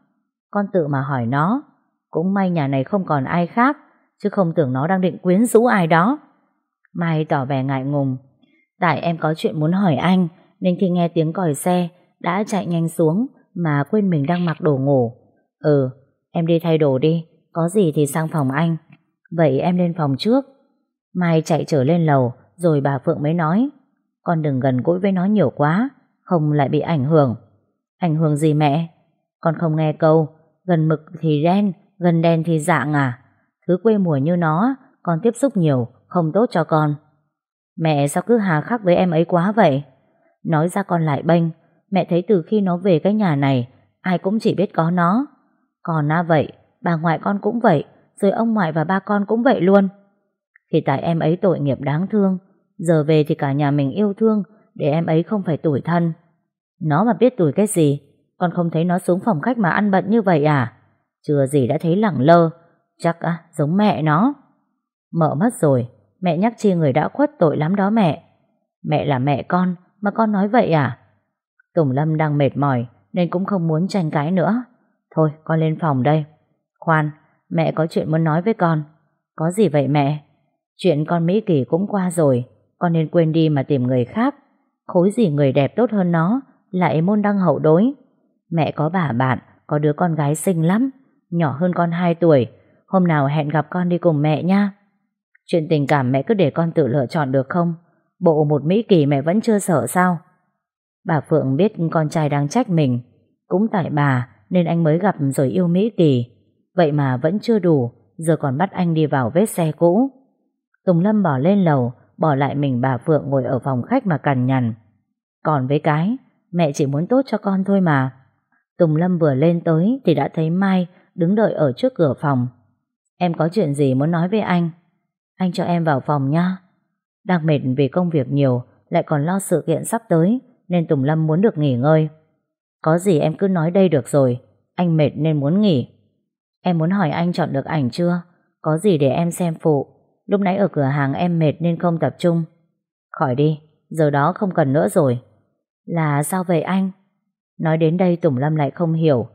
con tự mà hỏi nó. Cũng may nhà này không còn ai khác, chứ không tưởng nó đang định quyến rũ ai đó. Mai tỏ vẻ ngại ngùng. Tại em có chuyện muốn hỏi anh, nên khi nghe tiếng còi xe, đã chạy nhanh xuống, mà quên mình đang mặc đồ ngủ. Ừ, em đi thay đồ đi, có gì thì sang phòng anh. Vậy em lên phòng trước. Mai chạy trở lên lầu, rồi bà Phượng mới nói, con đừng gần gũi với nó nhiều quá, không lại bị ảnh hưởng. Ảnh hưởng gì mẹ? Con không nghe câu, gần mực thì đen, gần đen thì dạng à. Thứ quê mùa như nó, con tiếp xúc nhiều, không tốt cho con. Mẹ sao cứ hà khắc với em ấy quá vậy? Nói ra con lại bênh, mẹ thấy từ khi nó về cái nhà này, ai cũng chỉ biết có nó. Còn na vậy, bà ngoại con cũng vậy, rồi ông ngoại và ba con cũng vậy luôn. Thì tại em ấy tội nghiệp đáng thương, giờ về thì cả nhà mình yêu thương, để em ấy không phải tủi thân. Nó mà biết tủi cái gì, con không thấy nó xuống phòng khách mà ăn bận như vậy à? Chưa gì đã thấy lẳng lơ, chắc à, giống mẹ nó. Mợ mất rồi, mẹ nhắc chi người đã khuất tội lắm đó mẹ. Mẹ là mẹ con, mà con nói vậy à? Tùng Lâm đang mệt mỏi, nên cũng không muốn tranh cãi nữa. Thôi, con lên phòng đây. Khoan, mẹ có chuyện muốn nói với con. Có gì vậy mẹ? Chuyện con Mỹ Kỳ cũng qua rồi, con nên quên đi mà tìm người khác. Khối gì người đẹp tốt hơn nó, lại môn đăng hậu đối. Mẹ có bà bạn, có đứa con gái xinh lắm, nhỏ hơn con 2 tuổi. Hôm nào hẹn gặp con đi cùng mẹ nha. Chuyện tình cảm mẹ cứ để con tự lựa chọn được không? Bộ một Mỹ Kỳ mẹ vẫn chưa sợ sao? Bà Phượng biết con trai đang trách mình. Cũng tại bà nên anh mới gặp rồi yêu Mỹ Kỳ. Vậy mà vẫn chưa đủ, giờ còn bắt anh đi vào vết xe cũ. Tùng Lâm bỏ lên lầu, bỏ lại mình bà Phượng ngồi ở phòng khách mà cằn nhằn. Còn với cái, mẹ chỉ muốn tốt cho con thôi mà. Tùng Lâm vừa lên tới thì đã thấy Mai đứng đợi ở trước cửa phòng. Em có chuyện gì muốn nói với anh? Anh cho em vào phòng nha. Đang mệt vì công việc nhiều, lại còn lo sự kiện sắp tới, nên Tùng Lâm muốn được nghỉ ngơi. Có gì em cứ nói đây được rồi, anh mệt nên muốn nghỉ. Em muốn hỏi anh chọn được ảnh chưa? Có gì để em xem phụ. Lúc nãy ở cửa hàng em mệt nên không tập trung. Khỏi đi, giờ đó không cần nữa rồi. Là sao vậy anh? Nói đến đây Tùng Lâm lại không hiểu.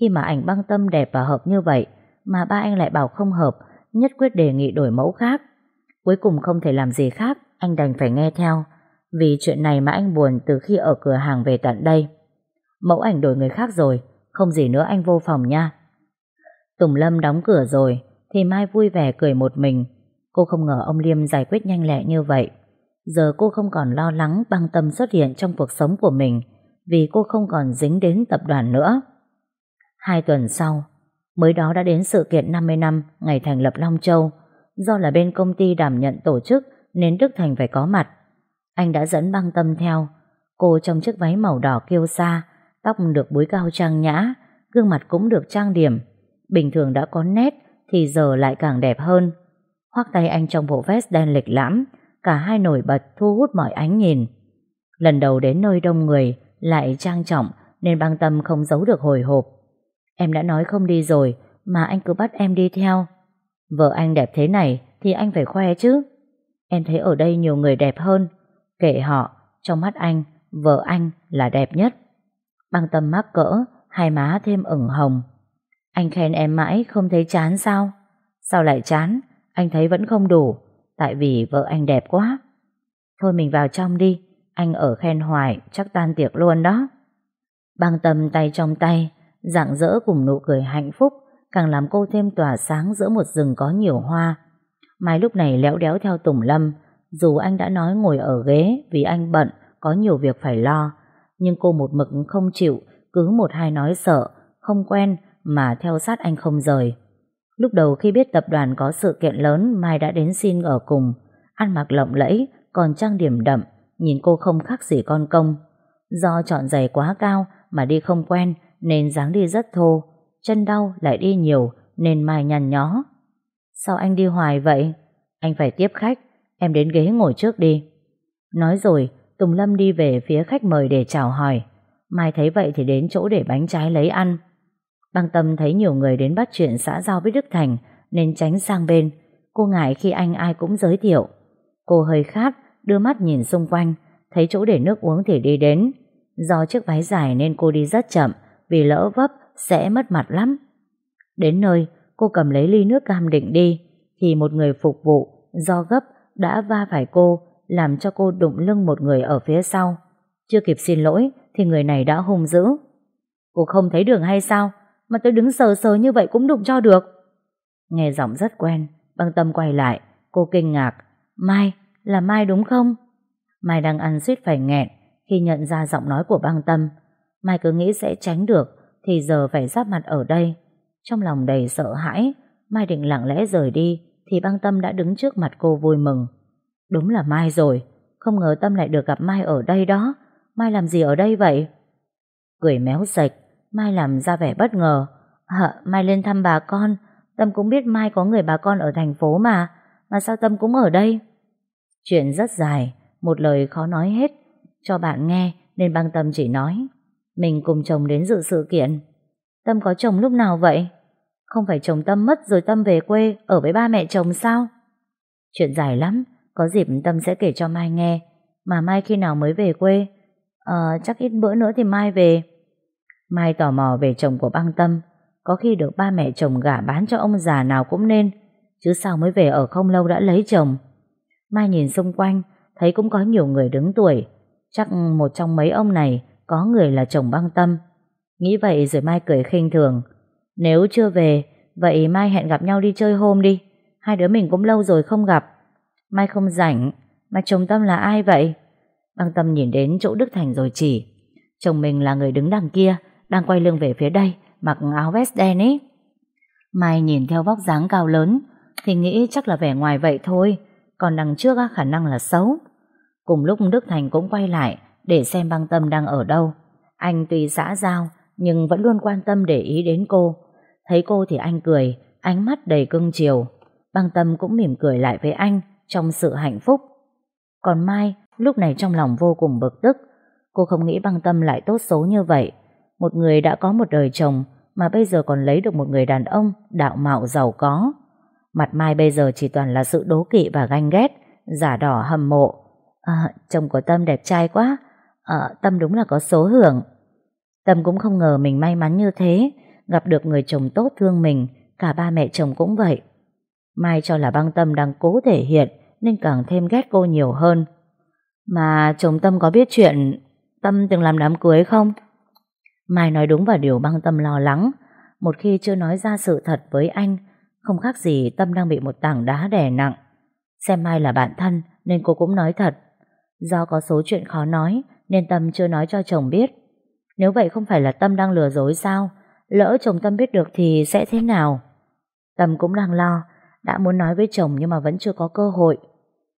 Khi mà ảnh băng tâm đẹp và hợp như vậy, mà ba anh lại bảo không hợp, nhất quyết đề nghị đổi mẫu khác. Cuối cùng không thể làm gì khác, anh đành phải nghe theo. Vì chuyện này mà anh buồn từ khi ở cửa hàng về tận đây. Mẫu ảnh đổi người khác rồi, không gì nữa anh vô phòng nha. Tùng Lâm đóng cửa rồi, thì Mai vui vẻ cười một mình. Cô không ngờ ông Liêm giải quyết nhanh lẹ như vậy. Giờ cô không còn lo lắng băng tâm xuất hiện trong cuộc sống của mình, vì cô không còn dính đến tập đoàn nữa. Hai tuần sau, mới đó đã đến sự kiện 50 năm ngày thành lập Long Châu. Do là bên công ty đảm nhận tổ chức nên Đức Thành phải có mặt. Anh đã dẫn băng tâm theo. Cô trong chiếc váy màu đỏ kiêu sa, tóc được búi cao trang nhã, gương mặt cũng được trang điểm. Bình thường đã có nét thì giờ lại càng đẹp hơn. Khoác tay anh trong bộ vest đen lịch lãm, cả hai nổi bật thu hút mọi ánh nhìn. Lần đầu đến nơi đông người, lại trang trọng nên băng tâm không giấu được hồi hộp. Em đã nói không đi rồi, mà anh cứ bắt em đi theo. Vợ anh đẹp thế này thì anh phải khoe chứ. Em thấy ở đây nhiều người đẹp hơn. Kệ họ, trong mắt anh, vợ anh là đẹp nhất. Băng tâm mắc cỡ, hai má thêm ửng hồng. Anh khen em mãi không thấy chán sao? Sao lại chán? Anh thấy vẫn không đủ, tại vì vợ anh đẹp quá. Thôi mình vào trong đi, anh ở khen hoài chắc tan tiệc luôn đó. Băng tâm tay trong tay, rạng rỡ cùng nụ cười hạnh phúc, càng làm cô thêm tỏa sáng giữa một rừng có nhiều hoa. Mai lúc này léo đéo theo Tùng Lâm, dù anh đã nói ngồi ở ghế vì anh bận, có nhiều việc phải lo, nhưng cô một mực không chịu, cứ một hai nói sợ, không quen mà theo sát anh không rời. Lúc đầu khi biết tập đoàn có sự kiện lớn Mai đã đến xin ở cùng, ăn mặc lộng lẫy, còn trang điểm đậm, nhìn cô không khác gì con công. Do chọn giày quá cao mà đi không quen nên dáng đi rất thô, chân đau lại đi nhiều nên Mai nhăn nhó. Sao anh đi hoài vậy? Anh phải tiếp khách, em đến ghế ngồi trước đi. Nói rồi, Tùng Lâm đi về phía khách mời để chào hỏi. Mai thấy vậy thì đến chỗ để bánh trái lấy ăn. Băng tâm thấy nhiều người đến bắt chuyện xã giao với Đức Thành nên tránh sang bên. Cô ngại khi anh ai cũng giới thiệu. Cô hơi khát, đưa mắt nhìn xung quanh, thấy chỗ để nước uống thì đi đến. Do chiếc váy dài nên cô đi rất chậm, vì lỡ vấp sẽ mất mặt lắm. Đến nơi, cô cầm lấy ly nước cam định đi, thì một người phục vụ do gấp đã va phải cô, làm cho cô đụng lưng một người ở phía sau. Chưa kịp xin lỗi thì người này đã hung dữ. Cô không thấy đường hay sao? Mà tôi đứng sờ sờ như vậy cũng đụng cho được. Nghe giọng rất quen, băng tâm quay lại, cô kinh ngạc. Mai, là Mai đúng không? Mai đang ăn suýt phải nghẹn khi nhận ra giọng nói của băng tâm. Mai cứ nghĩ sẽ tránh được, thì giờ phải giáp mặt ở đây. Trong lòng đầy sợ hãi, Mai định lặng lẽ rời đi, thì băng tâm đã đứng trước mặt cô vui mừng. Đúng là Mai rồi, không ngờ Tâm lại được gặp Mai ở đây đó. Mai làm gì ở đây vậy? Cười méo sạch, Mai làm ra vẻ bất ngờ. Hả, Mai lên thăm bà con, Tâm cũng biết Mai có người bà con ở thành phố mà, mà sao Tâm cũng ở đây? Chuyện rất dài, một lời khó nói hết. Cho bạn nghe, nên băng Tâm chỉ nói. Mình cùng chồng đến dự sự kiện. Tâm có chồng lúc nào vậy? Không phải chồng Tâm mất rồi Tâm về quê ở với ba mẹ chồng sao? Chuyện dài lắm, có dịp Tâm sẽ kể cho Mai nghe. Mà Mai khi nào mới về quê? Ờ, chắc ít bữa nữa thì Mai về. Mai tò mò về chồng của băng Tâm. Có khi được ba mẹ chồng gả bán cho ông già nào cũng nên. Chứ sao mới về ở không lâu đã lấy chồng. Mai nhìn xung quanh, thấy cũng có nhiều người đứng tuổi. Chắc một trong mấy ông này có người là chồng băng tâm. Nghĩ vậy rồi Mai cười khinh thường. Nếu chưa về, vậy Mai hẹn gặp nhau đi chơi hôm đi. Hai đứa mình cũng lâu rồi không gặp. Mai không rảnh, mà chồng Tâm là ai vậy? Băng Tâm nhìn đến chỗ Đức Thành rồi chỉ. Chồng mình là người đứng đằng kia, đang quay lưng về phía đây, mặc áo vest đen ấy. Mai nhìn theo vóc dáng cao lớn, thì nghĩ chắc là vẻ ngoài vậy thôi, còn đằng trước khả năng là xấu. Cùng lúc Đức Thành cũng quay lại để xem băng tâm đang ở đâu. Anh tuy xã giao, nhưng vẫn luôn quan tâm để ý đến cô. Thấy cô thì anh cười, ánh mắt đầy cưng chiều. Băng tâm cũng mỉm cười lại với anh trong sự hạnh phúc. Còn Mai, lúc này trong lòng vô cùng bực tức. Cô không nghĩ băng tâm lại tốt số như vậy. Một người đã có một đời chồng mà bây giờ còn lấy được một người đàn ông đạo mạo giàu có. Mặt Mai bây giờ chỉ toàn là sự đố kỵ và ganh ghét, giả đỏ hầm mộ. À, chồng của Tâm đẹp trai quá, à, Tâm đúng là có số hưởng. Tâm cũng không ngờ mình may mắn như thế, gặp được người chồng tốt thương mình, cả ba mẹ chồng cũng vậy. Mai cho là băng Tâm đang cố thể hiện, nên càng thêm ghét cô nhiều hơn. Mà chồng Tâm có biết chuyện Tâm từng làm đám cưới không? Mai nói đúng vào điều băng Tâm lo lắng. Một khi chưa nói ra sự thật với anh, không khác gì Tâm đang bị một tảng đá đè nặng. Xem Mai là bạn thân nên cô cũng nói thật. Do có số chuyện khó nói nên Tâm chưa nói cho chồng biết. Nếu vậy không phải là Tâm đang lừa dối sao? Lỡ chồng Tâm biết được thì sẽ thế nào? Tâm cũng đang lo, đã muốn nói với chồng nhưng mà vẫn chưa có cơ hội.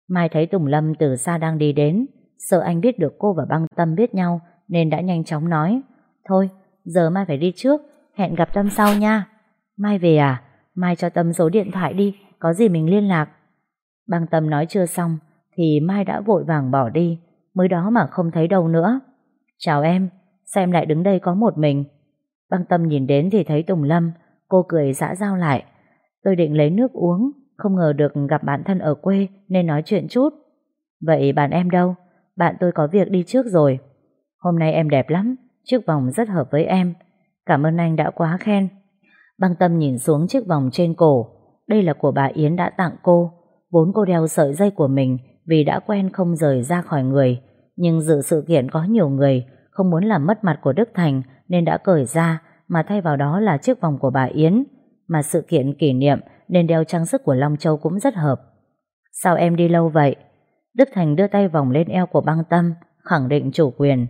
Mai thấy Tùng Lâm từ xa đang đi đến, sợ anh biết được cô và băng Tâm biết nhau nên đã nhanh chóng nói. Thôi, giờ Mai phải đi trước, hẹn gặp Tâm sau nha. Mai về à? Mai cho Tâm số điện thoại đi, có gì mình liên lạc. Băng Tâm nói chưa xong, thì Mai đã vội vàng bỏ đi, mới đó mà không thấy đâu nữa. Chào em, Sao em lại đứng đây có một mình Băng tâm nhìn đến thì thấy Tùng Lâm Cô cười dã giao lại Tôi định lấy nước uống Không ngờ được gặp bạn thân ở quê Nên nói chuyện chút Vậy bạn em đâu Bạn tôi có việc đi trước rồi Hôm nay em đẹp lắm Chiếc vòng rất hợp với em. Cảm ơn anh đã quá khen. Băng tâm nhìn xuống chiếc vòng trên cổ. Đây là của bà Yến đã tặng cô. Vốn cô đeo sợi dây của mình Vì đã quen không rời ra khỏi người. Nhưng dự sự kiện có nhiều người Không muốn làm mất mặt của Đức Thành Nên đã cởi ra, Mà thay vào đó là chiếc vòng của bà Yến. Mà sự kiện kỷ niệm Nên đeo trang sức của Long Châu cũng rất hợp. Sao em đi lâu vậy? Đức Thành đưa tay vòng lên eo của băng tâm, Khẳng định chủ quyền.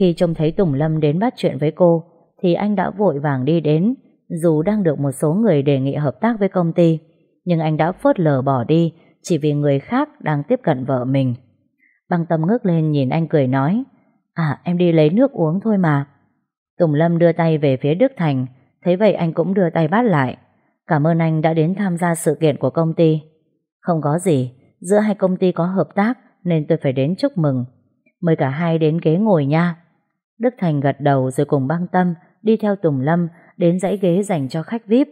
Khi trông thấy Tùng Lâm đến bắt chuyện với cô, Thì anh đã vội vàng đi đến, Dù đang được một số người đề nghị hợp tác với công ty, Nhưng anh đã phớt lờ bỏ đi Chỉ vì người khác đang tiếp cận vợ mình. Băng tâm ngước lên nhìn anh cười nói À em đi lấy nước uống thôi mà. Tùng Lâm đưa tay về phía Đức Thành, Thấy vậy anh cũng đưa tay bắt lại. Cảm ơn anh đã đến tham gia sự kiện của công ty. Không có gì, Giữa hai công ty có hợp tác Nên tôi phải đến chúc mừng. Mời cả hai đến ghế ngồi nha. Đức Thành gật đầu rồi cùng băng tâm Đi theo Tùng Lâm Đến dãy ghế dành cho khách VIP.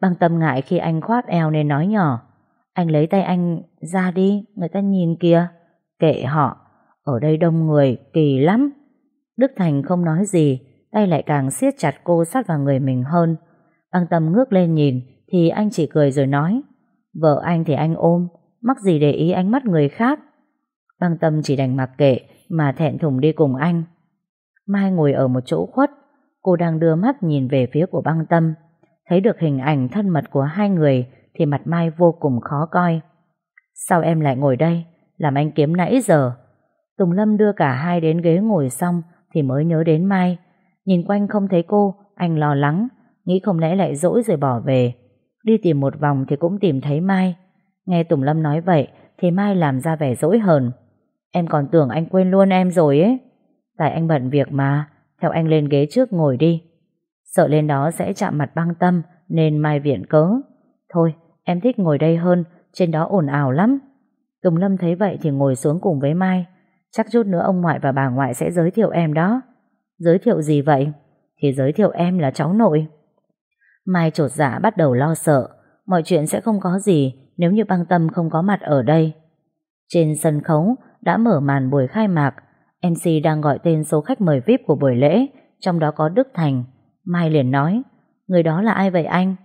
Băng tâm ngại khi anh khoát eo nên nói nhỏ, Anh lấy tay anh ra đi, Người ta nhìn kìa, Kệ họ, Ở đây đông người, kỳ lắm. Đức Thành không nói gì, Tay lại càng siết chặt cô sát vào người mình hơn. Băng tâm ngước lên nhìn Thì anh chỉ cười rồi nói, Vợ anh thì anh ôm, Mắc gì để ý ánh mắt người khác? Băng tâm chỉ đành mặc kệ Mà thẹn thùng đi cùng anh. Mai ngồi ở một chỗ khuất, Cô đang đưa mắt nhìn về phía của băng tâm. Thấy được hình ảnh thân mật của hai người Thì mặt Mai vô cùng khó coi. Sao em lại ngồi đây? Làm anh kiếm nãy giờ. Tùng Lâm đưa cả hai đến ghế ngồi xong Thì mới nhớ đến Mai. Nhìn quanh không thấy cô, Anh lo lắng, Nghĩ không lẽ lại dỗi rồi bỏ về. Đi tìm một vòng thì cũng tìm thấy Mai. Nghe Tùng Lâm nói vậy thì Mai làm ra vẻ dỗi hờn. Em còn tưởng anh quên luôn em rồi ấy. Tại anh bận việc mà, theo anh lên ghế trước ngồi đi. Sợ lên đó sẽ chạm mặt băng tâm nên Mai viện cớ. Thôi, em thích ngồi đây hơn, trên đó ồn ào lắm. Tùng Lâm thấy vậy thì ngồi xuống cùng với Mai. Chắc chút nữa ông ngoại và bà ngoại sẽ giới thiệu em đó. Giới thiệu gì vậy? Thì giới thiệu em là cháu nội. Mai trột dạ bắt đầu lo sợ. Mọi chuyện sẽ không có gì nếu như băng tâm không có mặt ở đây. Trên sân khấu đã mở màn buổi khai mạc, MC đang gọi tên số khách mời VIP của buổi lễ, trong đó có Đức Thành. Mai liền nói, người đó là ai vậy anh?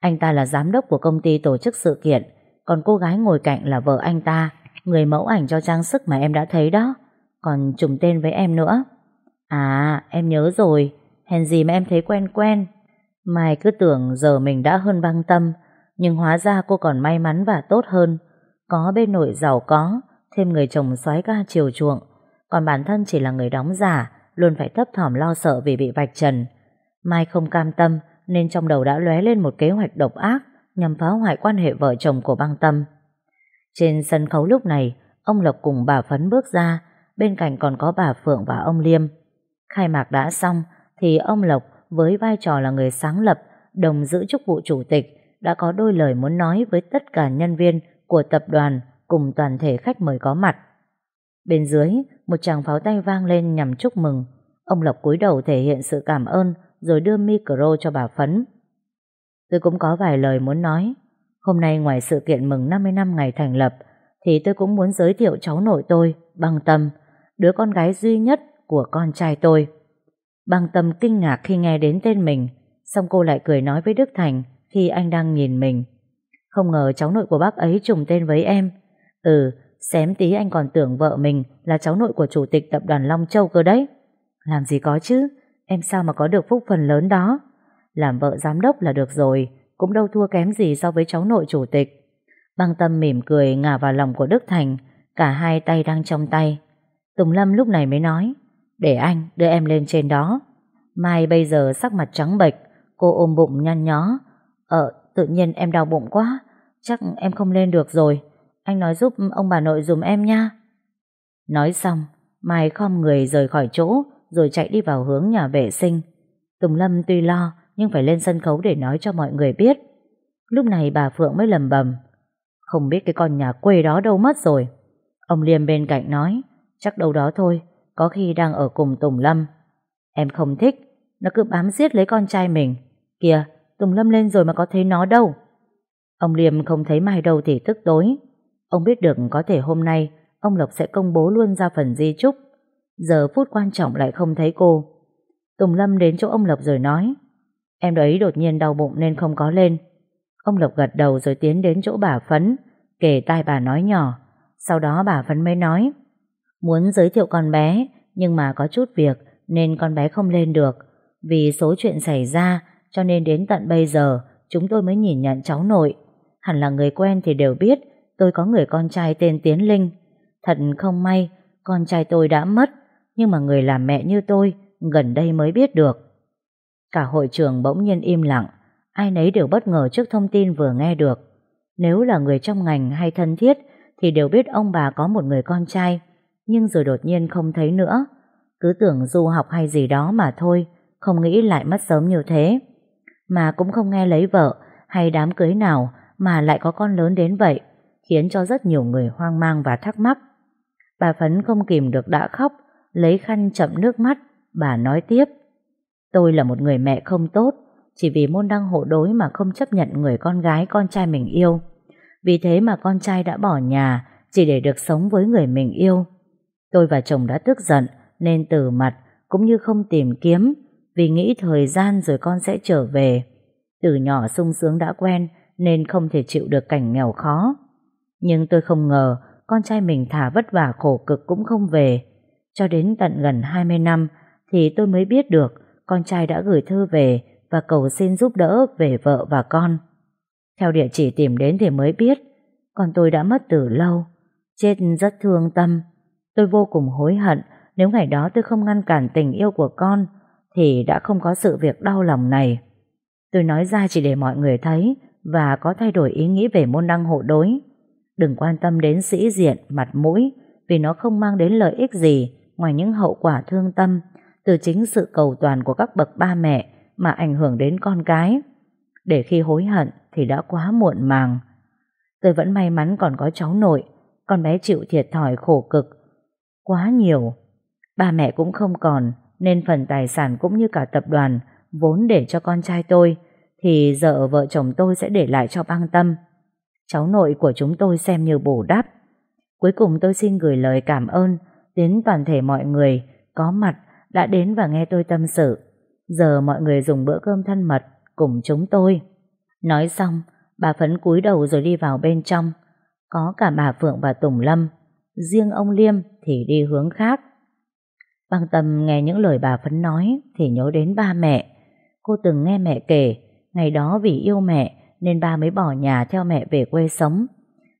Anh ta là giám đốc của công ty tổ chức sự kiện, còn cô gái ngồi cạnh là vợ anh ta, người mẫu ảnh cho trang sức mà em đã thấy đó, còn trùng tên với em nữa. À, em nhớ rồi, hèn gì mà em thấy quen quen. Mai cứ tưởng giờ mình đã hơn băng tâm, nhưng hóa ra cô còn may mắn và tốt hơn. Có bên nội giàu có, thêm người chồng xoái ca chiều chuộng. Còn bản thân chỉ là người đóng giả, luôn phải thấp thỏm lo sợ vì bị vạch trần. Mai không cam tâm, nên trong đầu đã lóe lên một kế hoạch độc ác nhằm phá hoại quan hệ vợ chồng của băng tâm. Trên sân khấu lúc này, ông Lộc cùng bà Phấn bước ra, bên cạnh còn có bà Phượng và ông Liêm. Khai mạc đã xong, thì ông Lộc với vai trò là người sáng lập, đồng giữ chức vụ chủ tịch, đã có đôi lời muốn nói với tất cả nhân viên của tập đoàn cùng toàn thể khách mời có mặt. Bên dưới, một tràng pháo tay vang lên nhằm chúc mừng. Ông Lộc cúi đầu thể hiện sự cảm ơn rồi đưa micro cho bà Phấn. Tôi cũng có vài lời muốn nói. Hôm nay ngoài sự kiện mừng 50 năm ngày thành lập thì tôi cũng muốn giới thiệu cháu nội tôi, Băng Tâm, đứa con gái duy nhất của con trai tôi. Băng Tâm kinh ngạc khi nghe đến tên mình, xong cô lại cười nói với Đức Thành khi anh đang nhìn mình. Không ngờ cháu nội của bác ấy trùng tên với em. Ừ, xém tí anh còn tưởng vợ mình là cháu nội của chủ tịch tập đoàn Long Châu cơ đấy. Làm gì có chứ, em sao mà có được phúc phần lớn đó. Làm vợ giám đốc là được rồi, cũng đâu thua kém gì so với cháu nội chủ tịch. Băng tâm mỉm cười ngả vào lòng của Đức Thành, cả hai tay đang trong tay. Tùng Lâm lúc này mới nói, để anh đưa em lên trên đó. Mai bây giờ sắc mặt trắng bệch, cô ôm bụng nhăn nhó, Ờ, tự nhiên em đau bụng quá, chắc em không lên được rồi. Anh nói giúp ông bà nội dùm em nha. Nói xong, Mai khom người rời khỏi chỗ, rồi chạy đi vào hướng nhà vệ sinh. Tùng Lâm tuy lo, nhưng phải lên sân khấu để nói cho mọi người biết. Lúc này bà Phượng mới lầm bầm. Không biết cái con nhà quê đó đâu mất rồi. Ông Liêm bên cạnh nói, chắc đâu đó thôi, có khi đang ở cùng Tùng Lâm. Em không thích, nó cứ bám giết lấy con trai mình. Kìa, Tùng Lâm lên rồi mà có thấy nó đâu. Ông Liêm không thấy Mai đâu thì tức tối. Ông biết được có thể hôm nay, ông Lộc sẽ công bố luôn ra phần di chúc. Giờ phút quan trọng lại không thấy cô. Tùng Lâm đến chỗ ông Lộc rồi nói, Em đấy đột nhiên đau bụng nên không có lên. Ông Lộc gật đầu rồi tiến đến chỗ bà Phấn, kể tai bà nói nhỏ. Sau đó bà Phấn mới nói, Muốn giới thiệu con bé, nhưng mà có chút việc nên con bé không lên được. Vì số chuyện xảy ra, cho nên đến tận bây giờ, chúng tôi mới nhìn nhận cháu nội. Hẳn là người quen thì đều biết tôi có người con trai tên Tiến Linh. Thật không may, con trai tôi đã mất, nhưng mà người làm mẹ như tôi gần đây mới biết được. Cả hội trường bỗng nhiên im lặng, ai nấy đều bất ngờ trước thông tin vừa nghe được. Nếu là người trong ngành hay thân thiết thì đều biết ông bà có một người con trai, nhưng rồi đột nhiên không thấy nữa. Cứ tưởng du học hay gì đó mà thôi, không nghĩ lại mất sớm như thế. Mà cũng không nghe lấy vợ hay đám cưới nào mà lại có con lớn đến vậy, khiến cho rất nhiều người hoang mang và thắc mắc. Bà Phấn không kìm được đã khóc, lấy khăn chậm nước mắt, bà nói tiếp. Tôi là một người mẹ không tốt, chỉ vì môn đăng hộ đối mà không chấp nhận người con gái con trai mình yêu. Vì thế mà con trai đã bỏ nhà chỉ để được sống với người mình yêu. Tôi và chồng đã tức giận nên từ mặt cũng như không tìm kiếm vì nghĩ thời gian rồi con sẽ trở về. Từ nhỏ sung sướng đã quen nên không thể chịu được cảnh nghèo khó. Nhưng tôi không ngờ con trai mình thả vất vả khổ cực cũng không về. Cho đến tận gần 20 năm thì tôi mới biết được con trai đã gửi thư về và cầu xin giúp đỡ về vợ và con. Theo địa chỉ tìm đến thì mới biết, con tôi đã mất từ lâu. Chết rất thương tâm. Tôi vô cùng hối hận nếu ngày đó tôi không ngăn cản tình yêu của con thì đã không có sự việc đau lòng này. Tôi nói ra chỉ để mọi người thấy và có thay đổi ý nghĩ về môn đăng hộ đối. Đừng quan tâm đến sĩ diện, mặt mũi vì nó không mang đến lợi ích gì ngoài những hậu quả thương tâm từ chính sự cầu toàn của các bậc ba mẹ mà ảnh hưởng đến con cái. Để khi hối hận thì đã quá muộn màng. Tôi vẫn may mắn còn có cháu nội, con bé chịu thiệt thòi khổ cực. Quá nhiều. Ba mẹ cũng không còn, nên phần tài sản cũng như cả tập đoàn vốn để cho con trai tôi, thì giờ vợ chồng tôi sẽ để lại cho băng tâm. Cháu nội của chúng tôi xem như bổ đắp. Cuối cùng tôi xin gửi lời cảm ơn đến toàn thể mọi người có mặt đã đến và nghe tôi tâm sự. Giờ mọi người dùng bữa cơm thân mật cùng chúng tôi. Nói xong, bà Phấn cúi đầu rồi đi vào bên trong. Có cả bà Phượng và Tùng Lâm. Riêng ông Liêm thì đi hướng khác. Băng tâm nghe những lời bà Phấn nói thì nhớ đến ba mẹ. Cô từng nghe mẹ kể, ngày đó vì yêu mẹ nên ba mới bỏ nhà theo mẹ về quê sống.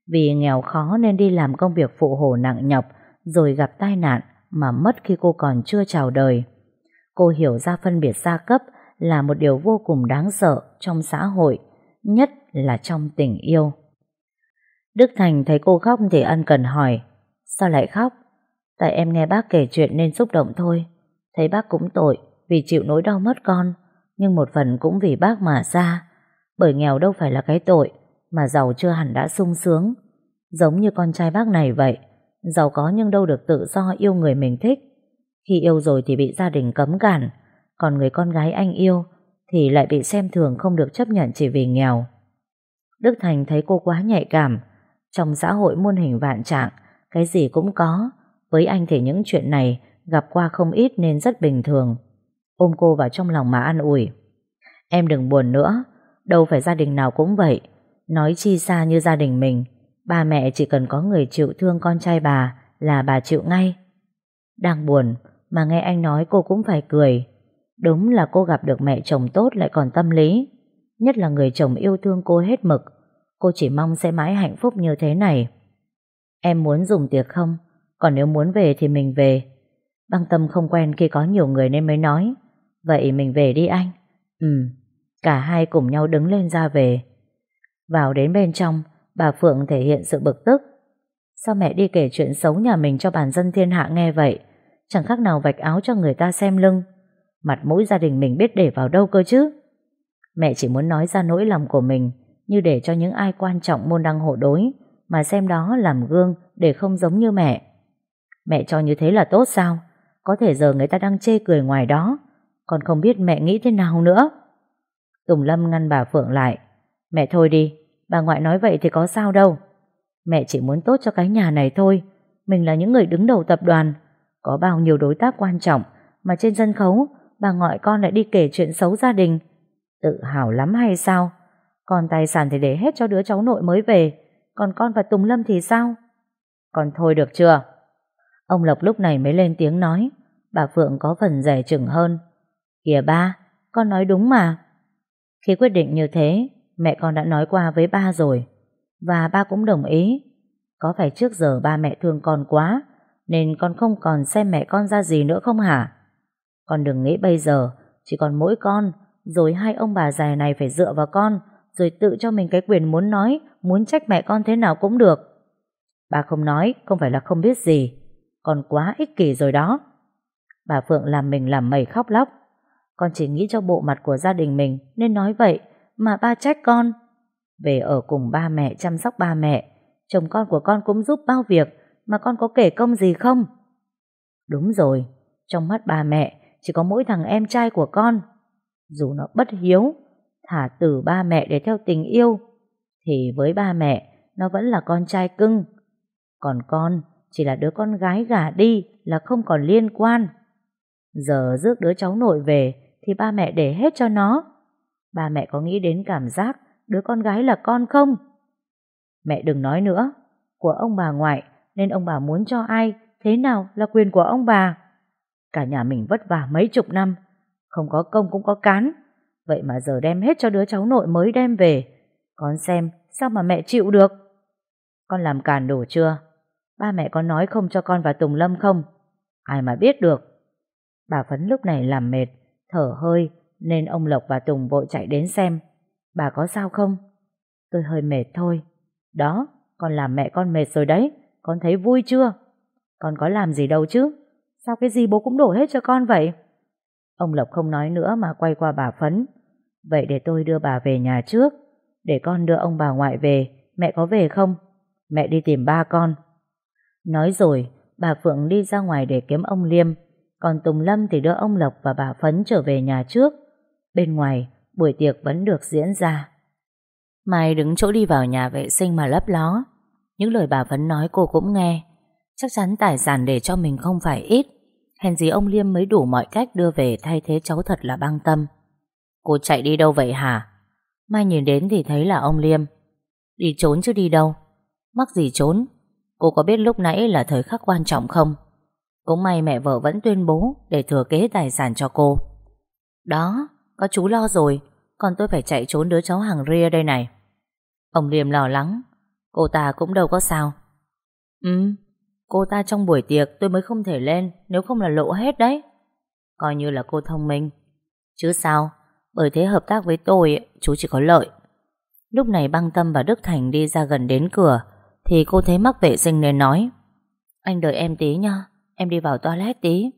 Vì nghèo khó nên đi làm công việc phụ hồ nặng nhọc rồi gặp tai nạn mà mất khi cô còn chưa chào đời. Cô hiểu ra phân biệt gia cấp là một điều vô cùng đáng sợ trong xã hội, nhất là trong tình yêu. Đức Thành thấy cô khóc thì ân cần hỏi, sao lại khóc? Tại em nghe bác kể chuyện nên xúc động thôi. Thấy bác cũng tội vì chịu nỗi đau mất con, nhưng một phần cũng vì bác mà ra. Bởi nghèo đâu phải là cái tội, mà giàu chưa hẳn đã sung sướng. Giống như con trai bác này vậy, giàu có nhưng đâu được tự do yêu người mình thích. Khi yêu rồi thì bị gia đình cấm cản, còn người con gái anh yêu thì lại bị xem thường không được chấp nhận chỉ vì nghèo. Đức Thành thấy cô quá nhạy cảm, trong xã hội muôn hình vạn trạng, cái gì cũng có, với anh thì những chuyện này gặp qua không ít nên rất bình thường. Ôm cô vào trong lòng mà an ủi. Em đừng buồn nữa, đâu phải gia đình nào cũng vậy. Nói chi xa như gia đình mình, ba mẹ chỉ cần có người chịu thương con trai bà là bà chịu ngay. Đang buồn, mà nghe anh nói cô cũng phải cười. Đúng là cô gặp được mẹ chồng tốt lại còn tâm lý. Nhất là người chồng yêu thương cô hết mực. Cô chỉ mong sẽ mãi hạnh phúc như thế này. Em muốn dùng tiệc không? Còn nếu muốn về thì mình về. Băng tâm không quen khi có nhiều người nên mới nói. Vậy mình về đi anh. Ừ. Cả hai cùng nhau đứng lên ra về. Vào đến bên trong, bà Phượng thể hiện sự bực tức. Sao mẹ đi kể chuyện xấu nhà mình cho bản dân thiên hạ nghe vậy? Chẳng khác nào vạch áo cho người ta xem lưng. Mặt mũi gia đình mình biết để vào đâu cơ chứ? Mẹ chỉ muốn nói ra nỗi lòng của mình như để cho những ai quan trọng môn đăng hộ đối mà xem đó làm gương để không giống như mẹ. Mẹ cho như thế là tốt sao? Có thể giờ người ta đang chê cười ngoài đó còn không biết mẹ nghĩ thế nào nữa Tùng Lâm ngăn bà Phượng lại. Mẹ thôi đi, Bà ngoại nói vậy thì có sao đâu. Mẹ chỉ muốn tốt cho cái nhà này thôi, Mình là những người đứng đầu tập đoàn. Có bao nhiêu đối tác quan trọng Mà trên sân khấu, Bà ngoại con lại đi kể chuyện xấu gia đình. Tự hào lắm hay sao? Còn tài sản thì để hết cho đứa cháu nội mới về, Còn con và Tùng Lâm thì sao? Còn thôi được chưa? Ông Lộc lúc này mới lên tiếng nói. Bà Phượng có phần rẻ chừng hơn. Kìa ba, Con nói đúng mà. Khi quyết định như thế, Mẹ con đã nói qua với ba rồi, Và ba cũng đồng ý. Có phải trước giờ ba mẹ thương con quá, Nên con không còn xem mẹ con ra gì nữa không hả? Con đừng nghĩ bây giờ, Chỉ còn mỗi con, Rồi hai ông bà già này phải dựa vào con, Rồi tự cho mình cái quyền muốn nói, Muốn trách mẹ con thế nào cũng được. Bà không nói, Không phải là không biết gì. Con quá ích kỷ rồi đó. Bà Phượng làm mình làm mẩy khóc lóc. Con chỉ nghĩ cho bộ mặt của gia đình mình Nên nói vậy mà ba trách con. Về ở cùng ba mẹ chăm sóc ba mẹ, chồng con của con cũng giúp bao việc mà con có kể công gì không? Đúng rồi, trong mắt ba mẹ chỉ có mỗi thằng em trai của con. Dù nó bất hiếu, thả từ ba mẹ để theo tình yêu, thì với ba mẹ nó vẫn là con trai cưng. Còn con chỉ là đứa con gái gả đi là không còn liên quan. Giờ rước đứa cháu nội về thì ba mẹ để hết cho nó. Ba mẹ có nghĩ đến cảm giác đứa con gái là con không? Mẹ đừng nói nữa, của ông bà ngoại nên ông bà muốn cho ai, thế nào là quyền của ông bà. Cả nhà mình vất vả mấy chục năm, không có công cũng có cán, vậy mà giờ đem hết cho đứa cháu nội mới đem về. Con xem, sao mà mẹ chịu được? Con làm càn đủ chưa? Ba mẹ có nói không cho con vào Tùng Lâm không? Ai mà biết được. Bà Phấn lúc này làm mệt, thở hơi, nên ông Lộc và Tùng vội chạy đến xem. Bà có sao không? Tôi hơi mệt thôi. Đó, con làm mẹ con mệt rồi đấy. Con thấy vui chưa? Con có làm gì đâu chứ? Sao cái gì bố cũng đổ hết cho con vậy? Ông Lộc không nói nữa mà quay qua bà Phấn. Vậy để tôi đưa bà về nhà trước. Để con đưa ông bà ngoại về. Mẹ có về không? Mẹ đi tìm ba con. Nói rồi, bà Phượng đi ra ngoài để kiếm ông Liêm. Còn Tùng Lâm thì đưa ông Lộc và bà Phấn trở về nhà trước. Bên ngoài, buổi tiệc vẫn được diễn ra. Mai đứng chỗ đi vào nhà vệ sinh mà lấp ló. Những lời bà Phấn nói cô cũng nghe. Chắc chắn tài sản để cho mình không phải ít. Hèn gì ông Liêm mới đủ mọi cách đưa về thay thế cháu thật là băng tâm. Cô chạy đi đâu vậy hả? Mai nhìn đến thì thấy là ông Liêm. Đi trốn chứ đi đâu. Mắc gì trốn? Cô có biết lúc nãy là thời khắc quan trọng không? Cũng may mẹ vợ vẫn tuyên bố để thừa kế tài sản cho cô. Đó, có chú lo rồi. Còn tôi phải chạy trốn đứa cháu hàng ria đây này. Ông Liêm lo lắng. Cô ta cũng đâu có sao. Ừ Cô ta trong buổi tiệc tôi mới không thể lên Nếu không là lộ hết đấy. Coi như là cô thông minh. Chứ sao Bởi thế hợp tác với tôi Chú chỉ có lợi. Lúc này băng tâm và Đức Thành đi ra gần đến cửa Thì cô thấy mắc vệ sinh nên nói Anh đợi em tí nha. Em đi vào toilet tí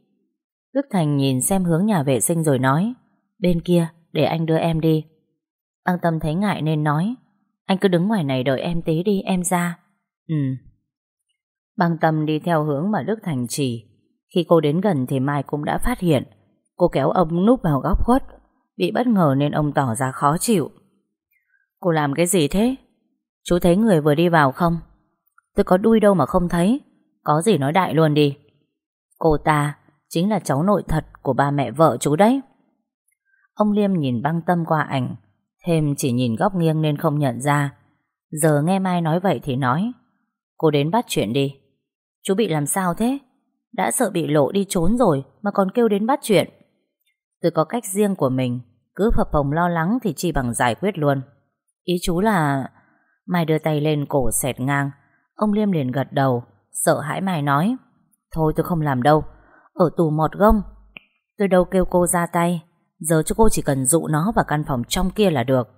Đức Thành nhìn xem hướng nhà vệ sinh rồi nói Bên kia, để anh đưa em đi. An Tâm thấy ngại nên nói, anh cứ đứng ngoài này đợi em tí đi, em ra. Ừ. Băng Tâm đi theo hướng mà Đức Thành chỉ. Khi cô đến gần thì Mai cũng đã phát hiện. Cô kéo ông núp vào góc khuất. Bị bất ngờ nên ông tỏ ra khó chịu. Cô làm cái gì thế? Chú thấy người vừa đi vào không? Tôi có đuôi đâu mà không thấy. Có gì nói đại luôn đi. Cô ta chính là cháu nội thật của ba mẹ vợ chú đấy. Ông Liêm nhìn băng tâm qua ảnh, Thêm chỉ nhìn góc nghiêng nên không nhận ra. Giờ nghe Mai nói vậy thì nói, Cô đến bắt chuyện đi. Chú bị làm sao thế? Đã sợ bị lộ đi trốn rồi Mà còn kêu đến bắt chuyện. Tôi có cách riêng của mình, Cứ phập phồng lo lắng thì chỉ bằng giải quyết luôn. Ý chú là, Mai đưa tay lên cổ xẹt ngang. Ông Liêm liền gật đầu, Sợ hãi Mai nói Thôi tôi không làm đâu. Ở tù mọt gông. Tôi đâu kêu cô ra tay. Giờ cho cô chỉ cần dụ nó vào căn phòng trong kia là được.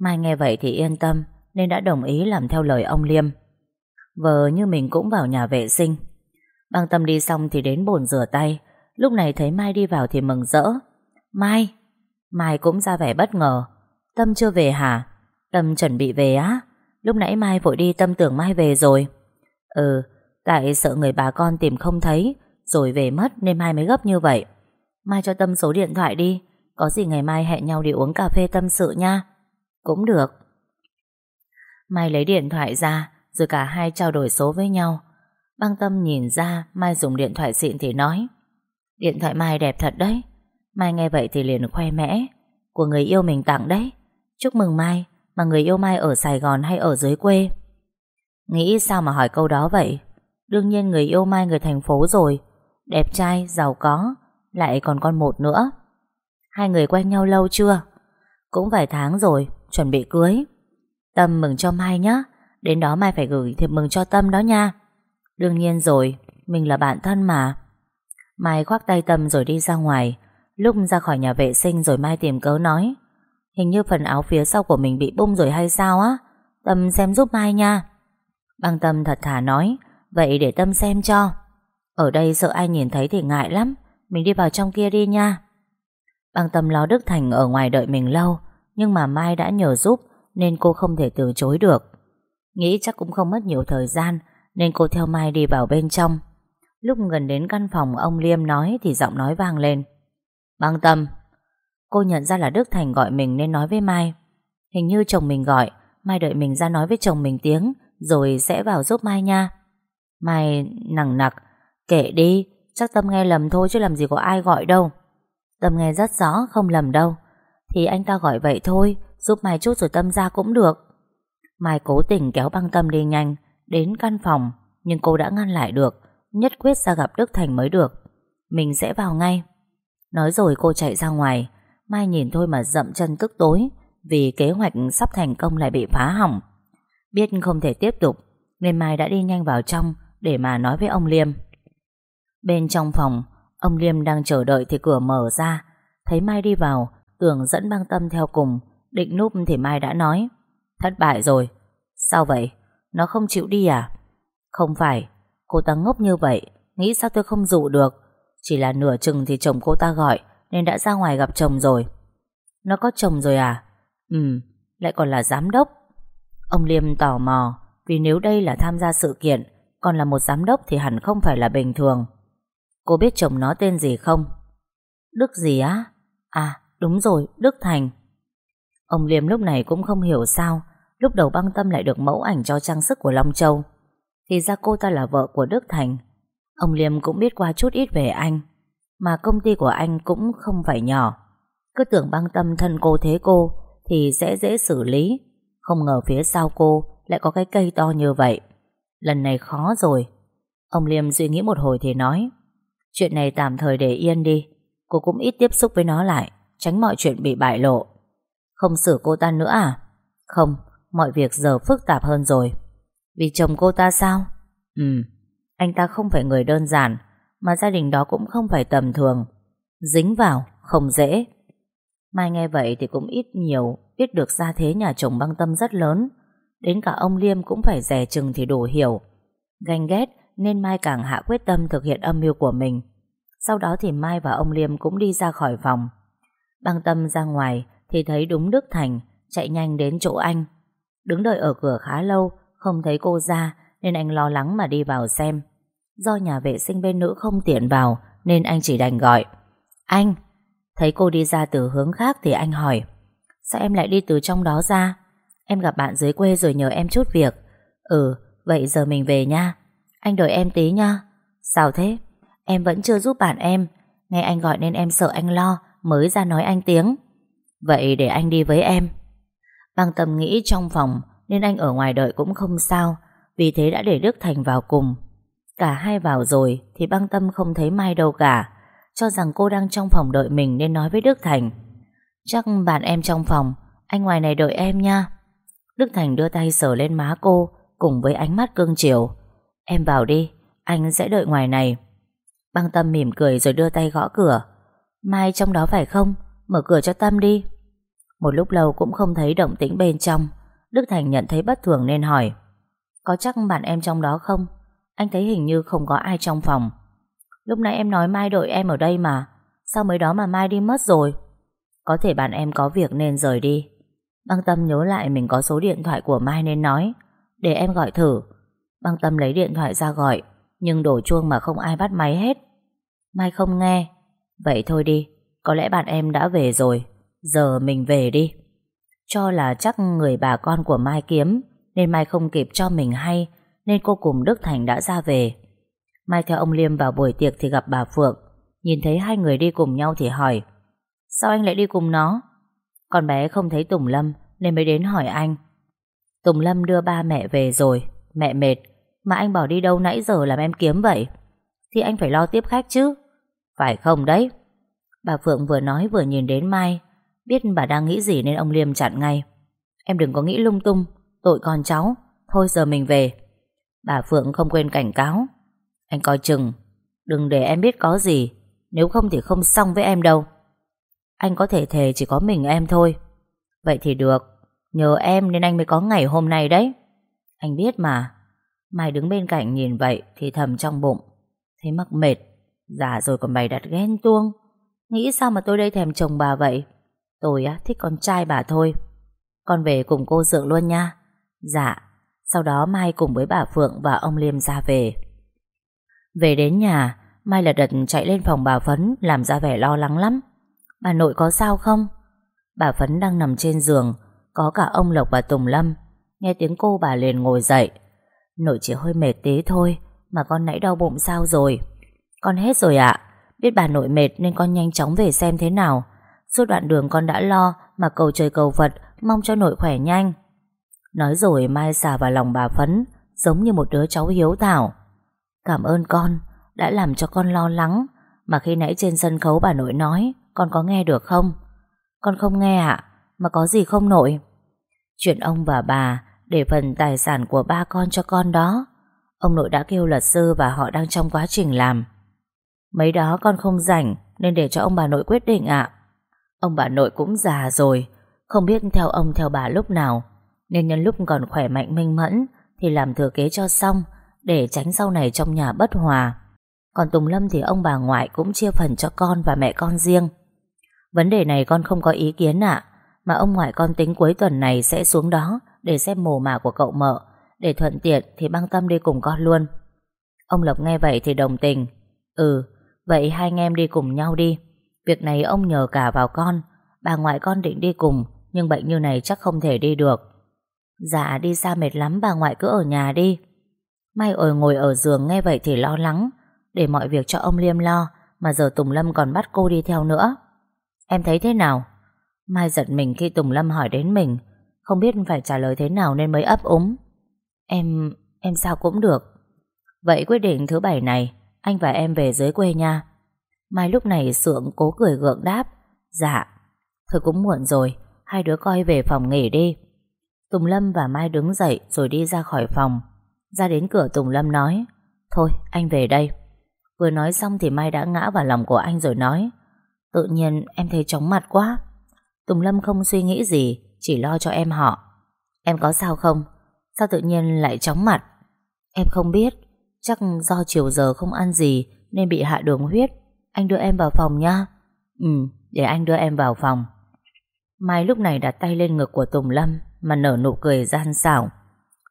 Mai nghe vậy thì yên tâm, Nên đã đồng ý làm theo lời ông Liêm. Vợ như mình cũng vào nhà vệ sinh. Băng tâm đi xong thì đến bồn rửa tay. Lúc này thấy Mai đi vào thì mừng rỡ. Mai! Mai cũng ra vẻ bất ngờ. Tâm chưa về hả? Tâm chuẩn bị về á. Lúc nãy Mai vội đi Tâm tưởng Mai về rồi. Ừ Tại sợ người bà con tìm không thấy, Rồi về mất nên Mai mới gấp như vậy. Mai cho Tâm số điện thoại đi, Có gì ngày mai hẹn nhau đi uống cà phê tâm sự nha. Cũng được. Mai lấy điện thoại ra, Rồi cả hai trao đổi số với nhau. Băng Tâm nhìn ra, Mai dùng điện thoại xịn thì nói, Điện thoại Mai đẹp thật đấy. Mai nghe vậy thì liền khoe mẽ, Của người yêu mình tặng đấy. Chúc mừng Mai, Mà người yêu Mai ở Sài Gòn hay ở dưới quê? Nghĩ sao mà hỏi câu đó vậy? Đương nhiên người yêu Mai người thành phố rồi. Đẹp trai, giàu có Lại còn con một nữa. Hai người quen nhau lâu chưa? Cũng vài tháng rồi, chuẩn bị cưới. Tâm mừng cho Mai nhé Đến đó Mai phải gửi thiệp mừng cho Tâm đó nha. Đương nhiên rồi Mình là bạn thân mà. Mai khoác tay Tâm rồi đi ra ngoài Lúc ra khỏi nhà vệ sinh rồi Mai tìm cớ nói. Hình như phần áo phía sau của mình bị bung rồi hay sao á? Tâm xem giúp Mai nha. Băng Tâm thật thà nói. Vậy để Tâm xem cho. Ở đây sợ ai nhìn thấy thì ngại lắm. Mình đi vào trong kia đi nha. Băng Tâm lo Đức Thành ở ngoài đợi mình lâu, Nhưng mà Mai đã nhờ giúp, Nên cô không thể từ chối được. Nghĩ chắc cũng không mất nhiều thời gian, Nên cô theo Mai đi vào bên trong. Lúc gần đến căn phòng ông Liêm nói Thì giọng nói vang lên. Băng Tâm, Cô nhận ra là Đức Thành gọi mình nên nói với Mai. Hình như chồng mình gọi, Mai đợi mình ra nói với chồng mình tiếng, Rồi sẽ vào giúp Mai nha. Mai nặng nặc Kệ đi, chắc Tâm nghe lầm thôi Chứ làm gì có ai gọi đâu. Tâm nghe rất rõ, không lầm đâu. Thì anh ta gọi vậy thôi Giúp Mai chút rồi Tâm ra cũng được. Mai cố tình kéo băng Tâm đi nhanh Đến căn phòng Nhưng cô đã ngăn lại được Nhất quyết ra gặp Đức Thành mới được. Mình sẽ vào ngay. Nói rồi cô chạy ra ngoài Mai nhìn thôi mà dậm chân tức tối Vì kế hoạch sắp thành công lại bị phá hỏng. Biết không thể tiếp tục Nên Mai đã đi nhanh vào trong để mà nói với ông Liêm. Bên trong phòng Ông Liêm đang chờ đợi thì cửa mở ra. Thấy Mai đi vào Tưởng dẫn băng tâm theo cùng Định núp thì Mai đã nói Thất bại rồi. Sao vậy? Nó không chịu đi à? Không phải. Cô ta ngốc như vậy Nghĩ sao tôi không dụ được? Chỉ là nửa chừng thì chồng cô ta gọi Nên đã ra ngoài gặp chồng rồi. Nó có chồng rồi à? Ừ, lại còn là giám đốc. Ông Liêm tò mò Vì nếu đây là tham gia sự kiện còn là một giám đốc thì hẳn không phải là bình thường. Cô biết chồng nó tên gì không? Đức gì á? À, đúng rồi, Đức Thành. Ông Liêm lúc này cũng không hiểu sao Lúc đầu băng tâm lại được mẫu ảnh cho trang sức của Long Châu. Thì ra cô ta là vợ của Đức Thành. Ông Liêm cũng biết qua chút ít về anh Mà công ty của anh cũng không phải nhỏ. Cứ tưởng băng tâm thân cô thế cô Thì sẽ dễ xử lý. Không ngờ phía sau cô Lại có cái cây to như vậy. Lần này khó rồi. Ông Liêm suy nghĩ một hồi thì nói Chuyện này tạm thời để yên đi. Cô cũng ít tiếp xúc với nó lại Tránh mọi chuyện bị bại lộ. Không xử cô ta nữa à? Không, mọi việc giờ phức tạp hơn rồi. Vì chồng cô ta sao? Ừ, anh ta không phải người đơn giản Mà gia đình đó cũng không phải tầm thường. Dính vào, không dễ. Mai nghe vậy thì cũng ít nhiều Biết được gia thế nhà chồng băng tâm rất lớn. Đến cả ông Liêm cũng phải rẻ chừng thì đủ hiểu Ganh ghét nên Mai càng hạ quyết tâm thực hiện âm mưu của mình. Sau đó thì Mai và ông Liêm cũng đi ra khỏi phòng. Băng tâm ra ngoài thì thấy đúng Đức Thành chạy nhanh đến chỗ anh. Đứng đợi ở cửa khá lâu, không thấy cô ra nên anh lo lắng mà đi vào xem. Do nhà vệ sinh bên nữ không tiện vào nên anh chỉ đành gọi. Anh! Thấy cô đi ra từ hướng khác thì anh hỏi. Sao em lại đi từ trong đó ra? Em gặp bạn dưới quê rồi nhờ em chút việc. Ừ, vậy giờ mình về nha. Anh đợi em tí nha. Sao thế? Em vẫn chưa giúp bạn em. Nghe anh gọi nên em sợ anh lo Mới ra nói anh tiếng. Vậy để anh đi với em. Bằng tâm nghĩ trong phòng Nên anh ở ngoài đợi cũng không sao. Vì thế đã để Đức Thành vào cùng. Cả hai vào rồi Thì băng tâm không thấy Mai đâu cả. Cho rằng cô đang trong phòng đợi mình Nên nói với Đức Thành. Chắc bạn em trong phòng Anh ngoài này đợi em nha. Đức Thành đưa tay sờ lên má cô Cùng với ánh mắt cương chiều Em vào đi, anh sẽ đợi ngoài này. Băng Tâm mỉm cười rồi đưa tay gõ cửa. Mai trong đó phải không? Mở cửa cho Tâm đi. Một lúc lâu cũng không thấy động tĩnh bên trong. Đức Thành nhận thấy bất thường nên hỏi. Có chắc bạn em trong đó không? Anh thấy hình như không có ai trong phòng. Lúc nãy em nói Mai đợi em ở đây mà. Sao mới đó mà Mai đi mất rồi? Có thể bạn em có việc nên rời đi. Băng Tâm nhớ lại mình có số điện thoại của Mai nên nói. Để em gọi thử. Băng Tâm lấy điện thoại ra gọi Nhưng đổ chuông mà không ai bắt máy hết Mai không nghe. Vậy thôi đi, có lẽ bạn em đã về rồi. Giờ mình về đi. Cho là chắc người bà con của Mai kiếm, nên Mai không kịp cho mình hay, nên cô cùng Đức Thành đã ra về. Mai theo ông Liêm vào buổi tiệc thì gặp bà Phượng. Nhìn thấy hai người đi cùng nhau thì hỏi Sao anh lại đi cùng nó? Con bé không thấy Tùng Lâm nên mới đến hỏi anh. Tùng Lâm đưa ba mẹ về rồi, mẹ mệt, mà anh bỏ đi đâu nãy giờ làm em kiếm vậy? Thì anh phải lo tiếp khách chứ. Phải không đấy? Bà Phượng vừa nói vừa nhìn đến Mai, biết bà đang nghĩ gì nên ông Liêm chặn ngay. Em đừng có nghĩ lung tung, tội con cháu, thôi giờ mình về. Bà Phượng không quên cảnh cáo. Anh coi chừng, đừng để em biết có gì, nếu không thì không xong với em đâu. Anh có thể thề chỉ có mình em thôi. Vậy thì được, nhờ em nên anh mới có ngày hôm nay đấy. Anh biết mà. Mai đứng bên cạnh nhìn vậy thì thầm trong bụng. Thấy mắc mệt, già rồi còn bày đặt ghen tuông. Nghĩ sao mà tôi đây thèm chồng bà vậy? Tôi á, thích con trai bà thôi. Con về cùng cô Dượng luôn nha. Dạ. Sau đó Mai cùng với bà Phượng và ông Liêm ra về. Về đến nhà, Mai lật đật chạy lên phòng bà Phấn làm ra vẻ lo lắng lắm. Bà nội có sao không? Bà Phấn đang nằm trên giường, có cả ông Lộc và Tùng Lâm. Nghe tiếng cô bà liền ngồi dậy. Nội chỉ hơi mệt tí thôi, mà con nãy đau bụng sao rồi? Con hết rồi ạ. Biết bà nội mệt nên con nhanh chóng về xem thế nào. Suốt đoạn đường con đã lo mà cầu trời cầu Phật mong cho nội khỏe nhanh. Nói rồi Mai xà vào lòng bà Phấn giống như một đứa cháu hiếu thảo. Cảm ơn con đã làm cho con lo lắng mà khi nãy trên sân khấu bà nội nói con có nghe được không? Con không nghe ạ mà có gì không nội? Chuyện ông và bà để phần tài sản của ba con cho con đó. Ông nội đã kêu luật sư và họ đang trong quá trình làm. Mấy đó con không rảnh nên để cho ông bà nội quyết định ạ. Ông bà nội cũng già rồi, không biết theo ông theo bà lúc nào, nên nhân lúc còn khỏe mạnh minh mẫn thì làm thừa kế cho xong để tránh sau này trong nhà bất hòa. Còn Tùng Lâm thì ông bà ngoại cũng chia phần cho con và mẹ con riêng. Vấn đề này con không có ý kiến ạ, mà ông ngoại con tính cuối tuần này sẽ xuống đó để xem mồ mả của cậu mợ, để thuận tiện thì băng tâm đi cùng con luôn. Ông Lộc nghe vậy thì đồng tình. Ừ, vậy hai anh em đi cùng nhau đi. Việc này ông nhờ cả vào con, bà ngoại con định đi cùng, nhưng bệnh như này chắc không thể đi được. Dạ đi xa mệt lắm bà ngoại cứ ở nhà đi. Mai ơi ngồi ở giường nghe vậy thì lo lắng, để mọi việc cho ông Liêm lo, mà giờ Tùng Lâm còn bắt cô đi theo nữa. Em thấy thế nào? Mai giật mình khi Tùng Lâm hỏi đến mình, không biết phải trả lời thế nào nên mới ấp úng. Em, em sao cũng được. Vậy quyết định thứ bảy này, anh và em về dưới quê nha. Mai lúc này sượng cố cười gượng đáp. Dạ. Thôi cũng muộn rồi, hai đứa coi về phòng nghỉ đi. Tùng Lâm và Mai đứng dậy rồi đi ra khỏi phòng. Ra đến cửa Tùng Lâm nói Thôi anh về đây Vừa nói xong thì Mai đã ngã vào lòng của anh rồi nói Tự nhiên em thấy chóng mặt quá. Tùng Lâm không suy nghĩ gì, Chỉ lo cho em họ. Em có sao không? Sao tự nhiên lại chóng mặt? Em không biết. Chắc do chiều giờ không ăn gì Nên bị hạ đường huyết. Anh đưa em vào phòng nha. Ừ để anh đưa em vào phòng. Mai lúc này đặt tay lên ngực của Tùng Lâm Mà nở nụ cười gian xảo.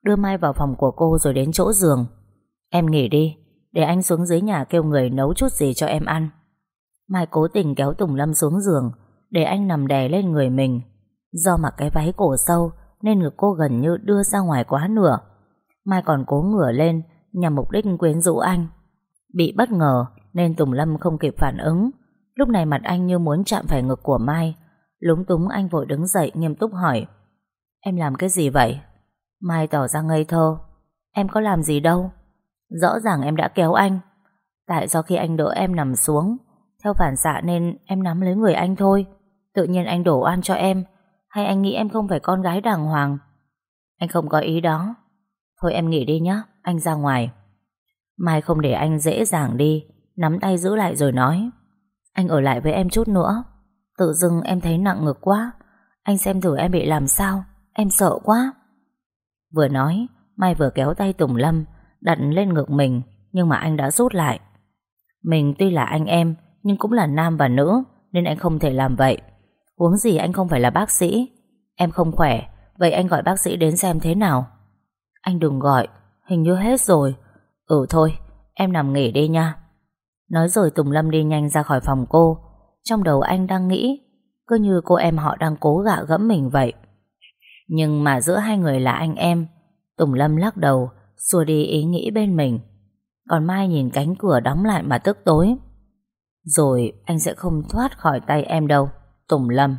Đưa Mai vào phòng của cô rồi đến chỗ giường. Em nghỉ đi, Để anh xuống dưới nhà kêu người nấu chút gì cho em ăn. Mai cố tình kéo Tùng Lâm xuống giường, Để anh nằm đè lên người mình. Do mặc cái váy cổ sâu, Nên ngực cô gần như đưa ra ngoài quá nửa. Mai còn cố ngửa lên, Nhằm mục đích quyến rũ anh. Bị bất ngờ, Nên Tùng Lâm không kịp phản ứng. Lúc này mặt anh như muốn chạm phải ngực của Mai. Lúng túng anh vội đứng dậy, nghiêm túc hỏi, Em làm cái gì vậy? Mai tỏ ra ngây thơ, Em có làm gì đâu. Rõ ràng em đã kéo anh. Tại do khi anh đỡ em nằm xuống theo phản xạ nên em nắm lấy người anh thôi. Tự nhiên anh đổ oan cho em. Hay anh nghĩ em không phải con gái đàng hoàng? Anh không có ý đó. Thôi em nghỉ đi nhé Anh ra ngoài. Mai không để anh dễ dàng đi, Nắm tay giữ lại rồi nói. Anh ở lại với em chút nữa. Tự dưng em thấy nặng ngực quá. Anh xem thử em bị làm sao. Em sợ quá. Vừa nói, Mai vừa kéo tay Tùng Lâm, Đặt lên ngực mình, Nhưng mà anh đã rút lại. Mình tuy là anh em nhưng cũng là nam và nữ, Nên anh không thể làm vậy. Huống gì anh không phải là bác sĩ. Em không khỏe, Vậy anh gọi bác sĩ đến xem thế nào? Anh đừng gọi, Hình như hết rồi. Ừ thôi, Em nằm nghỉ đi nha. Nói rồi Tùng Lâm đi nhanh ra khỏi phòng cô. Trong đầu anh đang nghĩ, Cứ như cô em họ đang cố gạ gẫm mình vậy. Nhưng mà giữa hai người là anh em, Tùng Lâm lắc đầu, Xua đi ý nghĩ bên mình. Còn Mai nhìn cánh cửa đóng lại mà tức tối. Rồi anh sẽ không thoát khỏi tay em đâu, Tùng Lâm.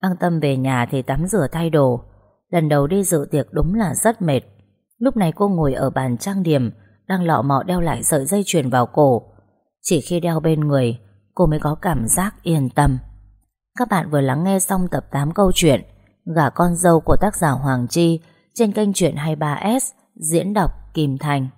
An tâm về nhà thì tắm rửa thay đồ. Lần đầu đi dự tiệc đúng là rất mệt. Lúc này cô ngồi ở bàn trang điểm, Đang lọ mọ đeo lại sợi dây chuyền vào cổ. Chỉ khi đeo bên người, Cô mới có cảm giác yên tâm. Các bạn vừa lắng nghe xong tập 8 câu chuyện, Gả con dâu của tác giả Hoàng Chi Trên kênh truyện 23S Diễn đọc Kim Thành.